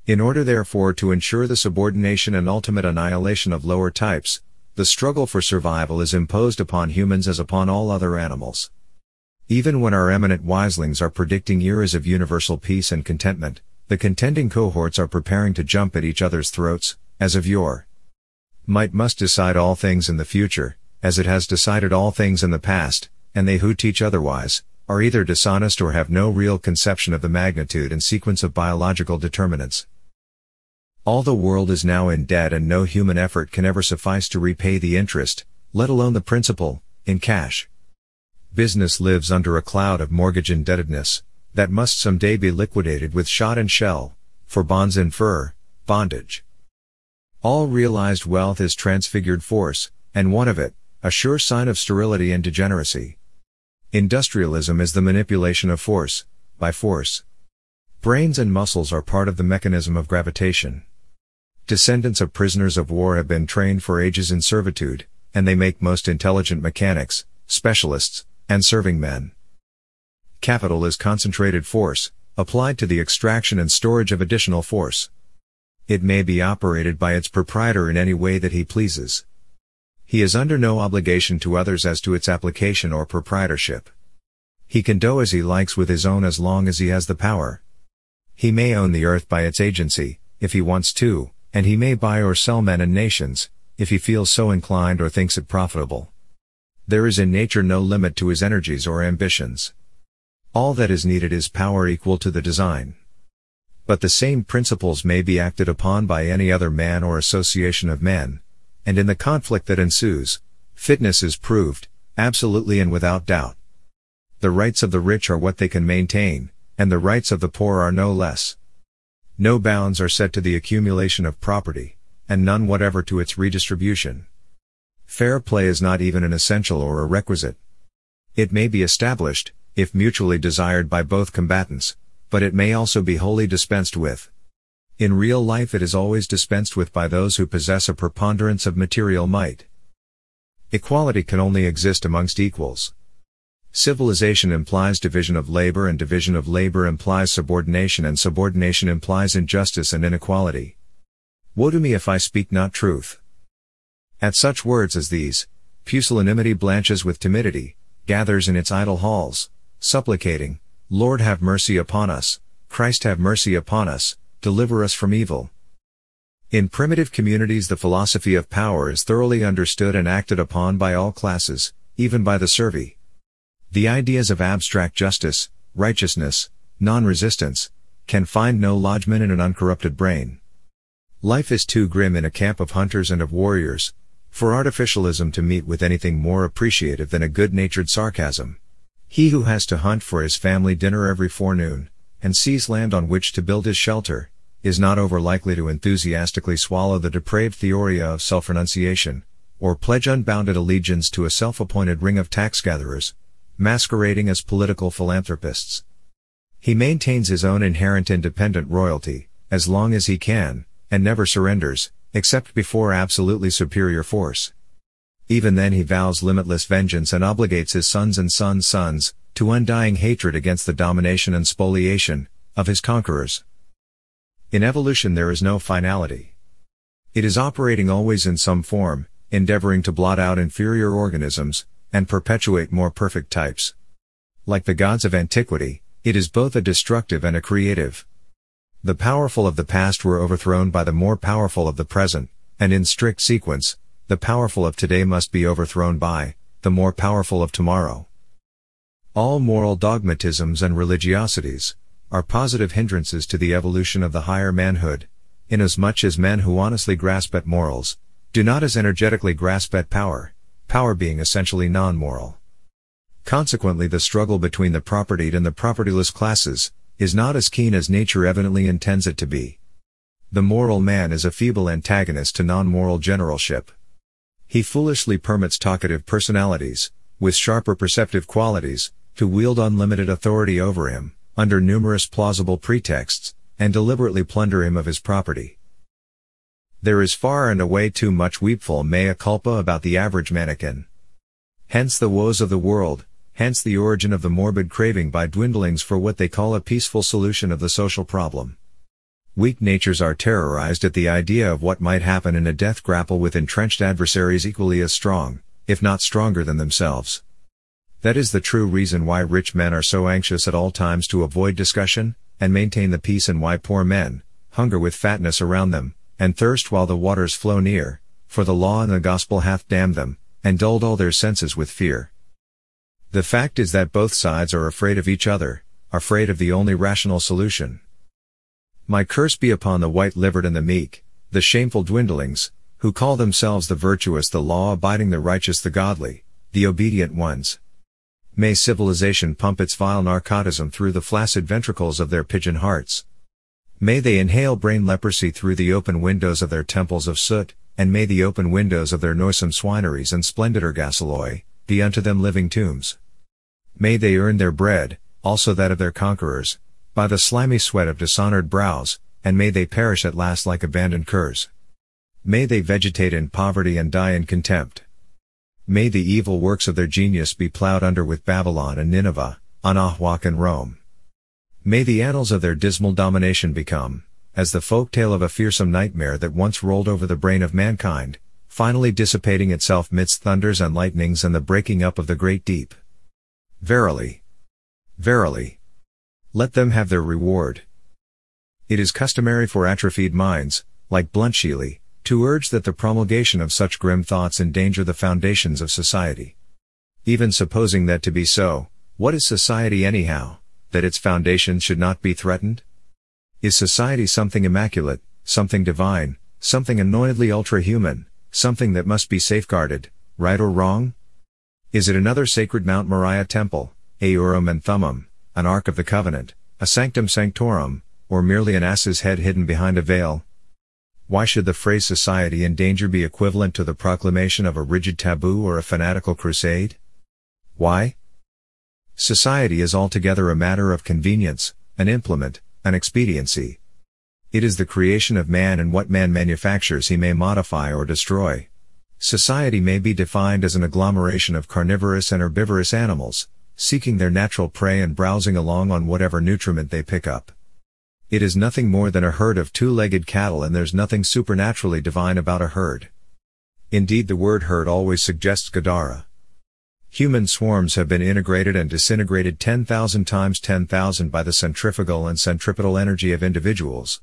In order therefore to ensure the subordination and ultimate annihilation of lower types, the struggle for survival is imposed upon humans as upon all other animals. Even when our eminent wiselings are predicting eras of universal peace and contentment, the contending cohorts are preparing to jump at each other's throats, as of yore. Might must decide all things in the future, as it has decided all things in the past, and they who teach otherwise, are either dishonest or have no real conception of the magnitude and sequence of biological determinants. All the world is now in debt and no human effort can ever suffice to repay the interest, let alone the principal, in cash. Business lives under a cloud of mortgage indebtedness, that must someday be liquidated with shot and shell, for bonds infer, bondage. All realized wealth is transfigured force, and one of it, a sure sign of sterility and degeneracy. Industrialism is the manipulation of force, by force. Brains and muscles are part of the mechanism of gravitation. Descendants of prisoners of war have been trained for ages in servitude, and they make most intelligent mechanics, specialists, and serving men. Capital is concentrated force, applied to the extraction and storage of additional force. It may be operated by its proprietor in any way that he pleases. He is under no obligation to others as to its application or proprietorship. He can do as he likes with his own as long as he has the power. He may own the earth by its agency, if he wants to, and he may buy or sell men and nations, if he feels so inclined or thinks it profitable. There is in nature no limit to his energies or ambitions. All that is needed is power equal to the design. But the same principles may be acted upon by any other man or association of men, and in the conflict that ensues, fitness is proved, absolutely and without doubt. The rights of the rich are what they can maintain, and the rights of the poor are no less. No bounds are set to the accumulation of property, and none whatever to its redistribution. Fair play is not even an essential or a requisite. It may be established, if mutually desired by both combatants, but it may also be wholly dispensed with. In real life it is always dispensed with by those who possess a preponderance of material might. Equality can only exist amongst equals. Civilization implies division of labor and division of labor implies subordination and subordination implies injustice and inequality. Woe to me if I speak not truth. At such words as these, pusillanimity blanches with timidity, gathers in its idle halls, supplicating, Lord have mercy upon us, Christ have mercy upon us, deliver us from evil. In primitive communities the philosophy of power is thoroughly understood and acted upon by all classes, even by the servy. The ideas of abstract justice, righteousness, non-resistance, can find no lodgment in an uncorrupted brain. Life is too grim in a camp of hunters and of warriors, for artificialism to meet with anything more appreciative than a good-natured sarcasm. He who has to hunt for his family dinner every forenoon, and seize land on which to build his shelter, is not over likely to enthusiastically swallow the depraved theoria of self-renunciation, or pledge unbounded allegiance to a self-appointed ring of tax-gatherers, masquerading as political philanthropists. He maintains his own inherent independent royalty, as long as he can, and never surrenders, except before absolutely superior force. Even then he vows limitless vengeance and obligates his sons and sons' sons, to undying hatred against the domination and spoliation, of his conquerors. In evolution there is no finality. It is operating always in some form, endeavoring to blot out inferior organisms, and perpetuate more perfect types. Like the gods of antiquity, it is both a destructive and a creative. The powerful of the past were overthrown by the more powerful of the present, and in strict sequence, the powerful of today must be overthrown by, the more powerful of tomorrow. All moral dogmatisms and religiosities, are positive hindrances to the evolution of the higher manhood, inasmuch as men who honestly grasp at morals, do not as energetically grasp at power, power being essentially non-moral. Consequently the struggle between the propertied and the propertyless classes, is not as keen as nature evidently intends it to be. The moral man is a feeble antagonist to non-moral generalship. He foolishly permits talkative personalities, with sharper perceptive qualities, to wield unlimited authority over him, under numerous plausible pretexts, and deliberately plunder him of his property. There is far and away too much weepful mea culpa about the average mannequin. Hence the woes of the world, hence the origin of the morbid craving by dwindlings for what they call a peaceful solution of the social problem. Weak natures are terrorized at the idea of what might happen in a death grapple with entrenched adversaries equally as strong, if not stronger than themselves. That is the true reason why rich men are so anxious at all times to avoid discussion, and maintain the peace and why poor men, hunger with fatness around them, and thirst while the waters flow near, for the law and the gospel hath damned them, and dulled all their senses with fear. The fact is that both sides are afraid of each other, afraid of the only rational solution. My curse be upon the white-livered and the meek, the shameful dwindlings, who call themselves the virtuous the law-abiding the righteous the godly, the obedient ones. May civilization pump its vile narcotism through the flaccid ventricles of their pigeon hearts. May they inhale brain leprosy through the open windows of their temples of soot, and may the open windows of their noisome swineries and splendid ergasoloi, be unto them living tombs. May they earn their bread, also that of their conquerors, by the slimy sweat of dishonored brows, and may they perish at last like abandoned curs. May they vegetate in poverty and die in contempt. May the evil works of their genius be plowed under with Babylon and Nineveh, Anahuac and Rome. May the annals of their dismal domination become, as the folk tale of a fearsome nightmare that once rolled over the brain of mankind, finally dissipating itself midst thunders and lightnings and the breaking up of the great deep. Verily. Verily. Let them have their reward. It is customary for atrophied minds, like Bluntschli, to urge that the promulgation of such grim thoughts endanger the foundations of society. Even supposing that to be so, what is society anyhow, that its foundations should not be threatened? Is society something immaculate, something divine, something anointedly ultra-human, something that must be safeguarded, right or wrong? Is it another sacred Mount Moriah temple, a Urim and Thummim, an Ark of the Covenant, a Sanctum Sanctorum, or merely an ass's head hidden behind a veil, why should the phrase society in danger be equivalent to the proclamation of a rigid taboo or a fanatical crusade? Why? Society is altogether a matter of convenience, an implement, an expediency. It is the creation of man and what man manufactures he may modify or destroy. Society may be defined as an agglomeration of carnivorous and herbivorous animals, seeking their natural prey and browsing along on whatever nutriment they pick up. It is nothing more than a herd of two-legged cattle and there's nothing supernaturally divine about a herd. Indeed the word herd always suggests Gadara. Human swarms have been integrated and disintegrated 10,000 times 10,000 by the centrifugal and centripetal energy of individuals.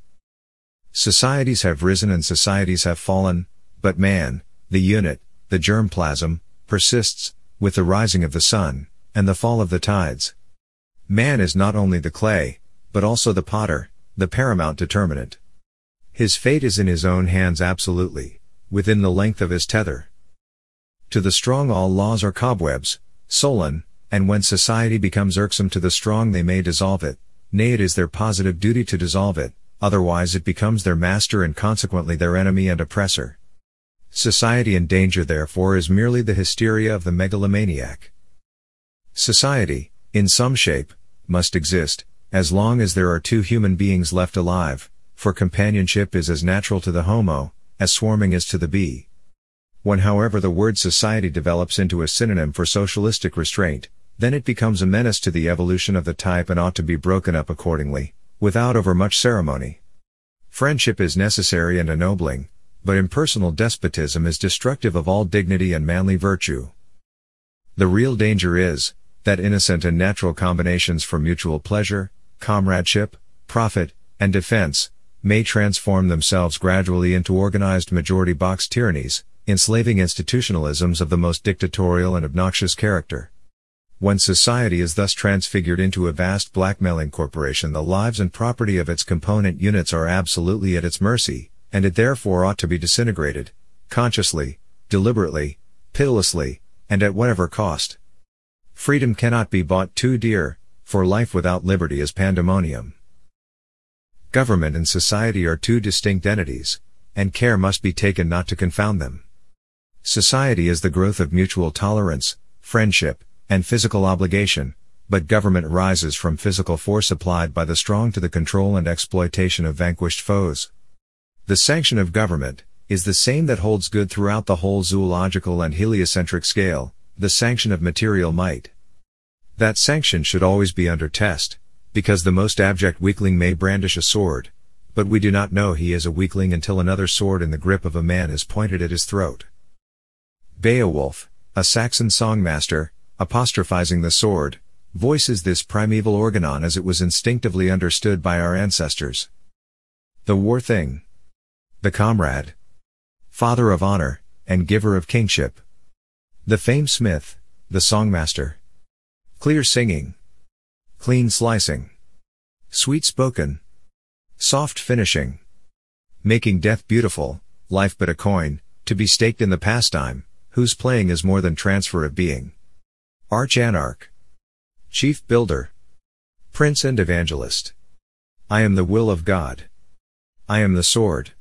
Societies have risen and societies have fallen, but man, the unit, the germplasm, persists, with the rising of the sun, and the fall of the tides. Man is not only the clay, but also the potter, the paramount determinant. His fate is in his own hands absolutely, within the length of his tether. To the strong all laws are cobwebs, Solon, and when society becomes irksome to the strong they may dissolve it, nay it is their positive duty to dissolve it, otherwise it becomes their master and consequently their enemy and oppressor. Society in danger therefore is merely the hysteria of the megalomaniac. Society, in some shape, must exist, as long as there are two human beings left alive, for companionship is as natural to the homo, as swarming is to the bee. When however the word society develops into a synonym for socialistic restraint, then it becomes a menace to the evolution of the type and ought to be broken up accordingly, without overmuch ceremony. Friendship is necessary and ennobling, but impersonal despotism is destructive of all dignity and manly virtue. The real danger is, that innocent and natural combinations for mutual pleasure, comradeship, profit, and defense, may transform themselves gradually into organized majority box tyrannies, enslaving institutionalisms of the most dictatorial and obnoxious character. When society is thus transfigured into a vast blackmailing corporation the lives and property of its component units are absolutely at its mercy, and it therefore ought to be disintegrated, consciously, deliberately, pitilessly, and at whatever cost. Freedom cannot be bought too dear, for life without liberty is pandemonium. Government and society are two distinct entities, and care must be taken not to confound them. Society is the growth of mutual tolerance, friendship, and physical obligation, but government rises from physical force applied by the strong to the control and exploitation of vanquished foes. The sanction of government is the same that holds good throughout the whole zoological and heliocentric scale, the sanction of material might. That sanction should always be under test, because the most abject weakling may brandish a sword, but we do not know he is a weakling until another sword in the grip of a man is pointed at his throat. Beowulf, a Saxon songmaster, apostrophizing the sword, voices this primeval organon as it was instinctively understood by our ancestors. The war thing. The comrade. Father of honor, and giver of kingship. The fame smith, the songmaster. Clear singing. Clean slicing. Sweet spoken. Soft finishing. Making death beautiful, life but a coin, to be staked in the pastime, whose playing is more than transfer of being. Arch Anarch. Chief Builder. Prince and Evangelist. I am the will of God. I am the sword.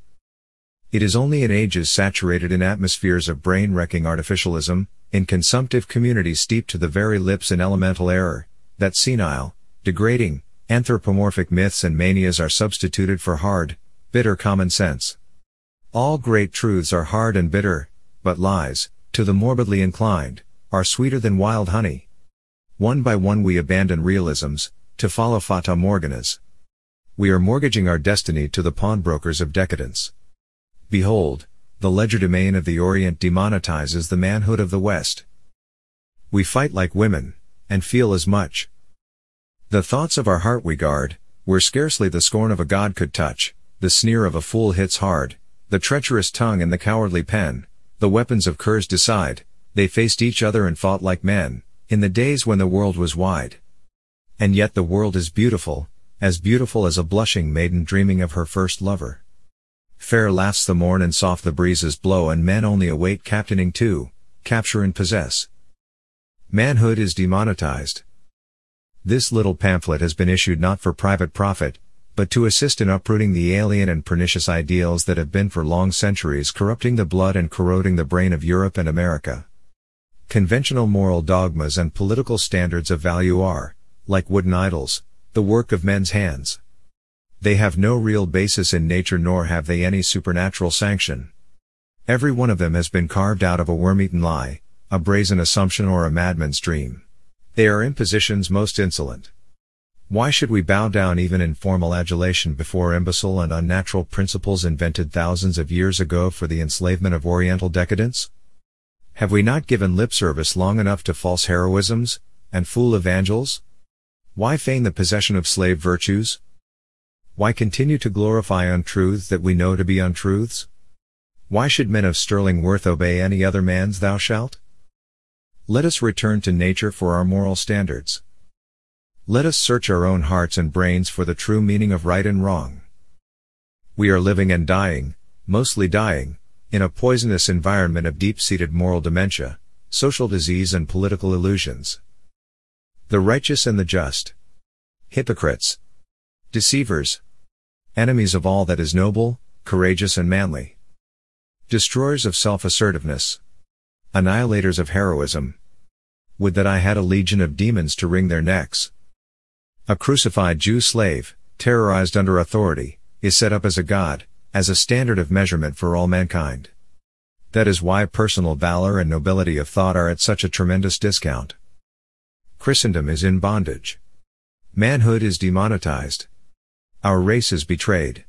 It is only in ages saturated in atmospheres of brain-wrecking artificialism, in consumptive communities steeped to the very lips in elemental error, that senile, degrading, anthropomorphic myths and manias are substituted for hard, bitter common sense. All great truths are hard and bitter, but lies, to the morbidly inclined, are sweeter than wild honey. One by one we abandon realisms, to follow fata morganas. We are mortgaging our destiny to the pawnbrokers of decadence. Behold, the legerdemain of the Orient demonetizes the manhood of the West. We fight like women, and feel as much. The thoughts of our heart we guard, where scarcely the scorn of a god could touch, the sneer of a fool hits hard, the treacherous tongue and the cowardly pen, the weapons of curs decide, they faced each other and fought like men, in the days when the world was wide. And yet the world is beautiful, as beautiful as a blushing maiden dreaming of her first lover. Fair laughs the morn and soft the breezes blow and men only await captaining to, capture and possess. Manhood is demonetized. This little pamphlet has been issued not for private profit, but to assist in uprooting the alien and pernicious ideals that have been for long centuries corrupting the blood and corroding the brain of Europe and America. Conventional moral dogmas and political standards of value are, like wooden idols, the work of men's hands. They have no real basis in nature nor have they any supernatural sanction. Every one of them has been carved out of a worm-eaten lie, a brazen assumption or a madman's dream. They are impositions most insolent. Why should we bow down even in formal adulation before imbecile and unnatural principles invented thousands of years ago for the enslavement of Oriental decadence? Have we not given lip service long enough to false heroisms, and fool evangels? Why feign the possession of slave virtues? Why continue to glorify untruths that we know to be untruths? Why should men of sterling worth obey any other man's thou shalt? Let us return to nature for our moral standards. Let us search our own hearts and brains for the true meaning of right and wrong. We are living and dying, mostly dying, in a poisonous environment of deep-seated moral dementia, social disease and political illusions. The righteous and the just. Hypocrites. Deceivers. Enemies of all that is noble, courageous and manly. Destroyers of self-assertiveness. Annihilators of heroism. Would that I had a legion of demons to wring their necks. A crucified Jew slave, terrorized under authority, is set up as a god, as a standard of measurement for all mankind. That is why personal valor and nobility of thought are at such a tremendous discount. Christendom is in bondage. Manhood is demonetized. Our race is betrayed.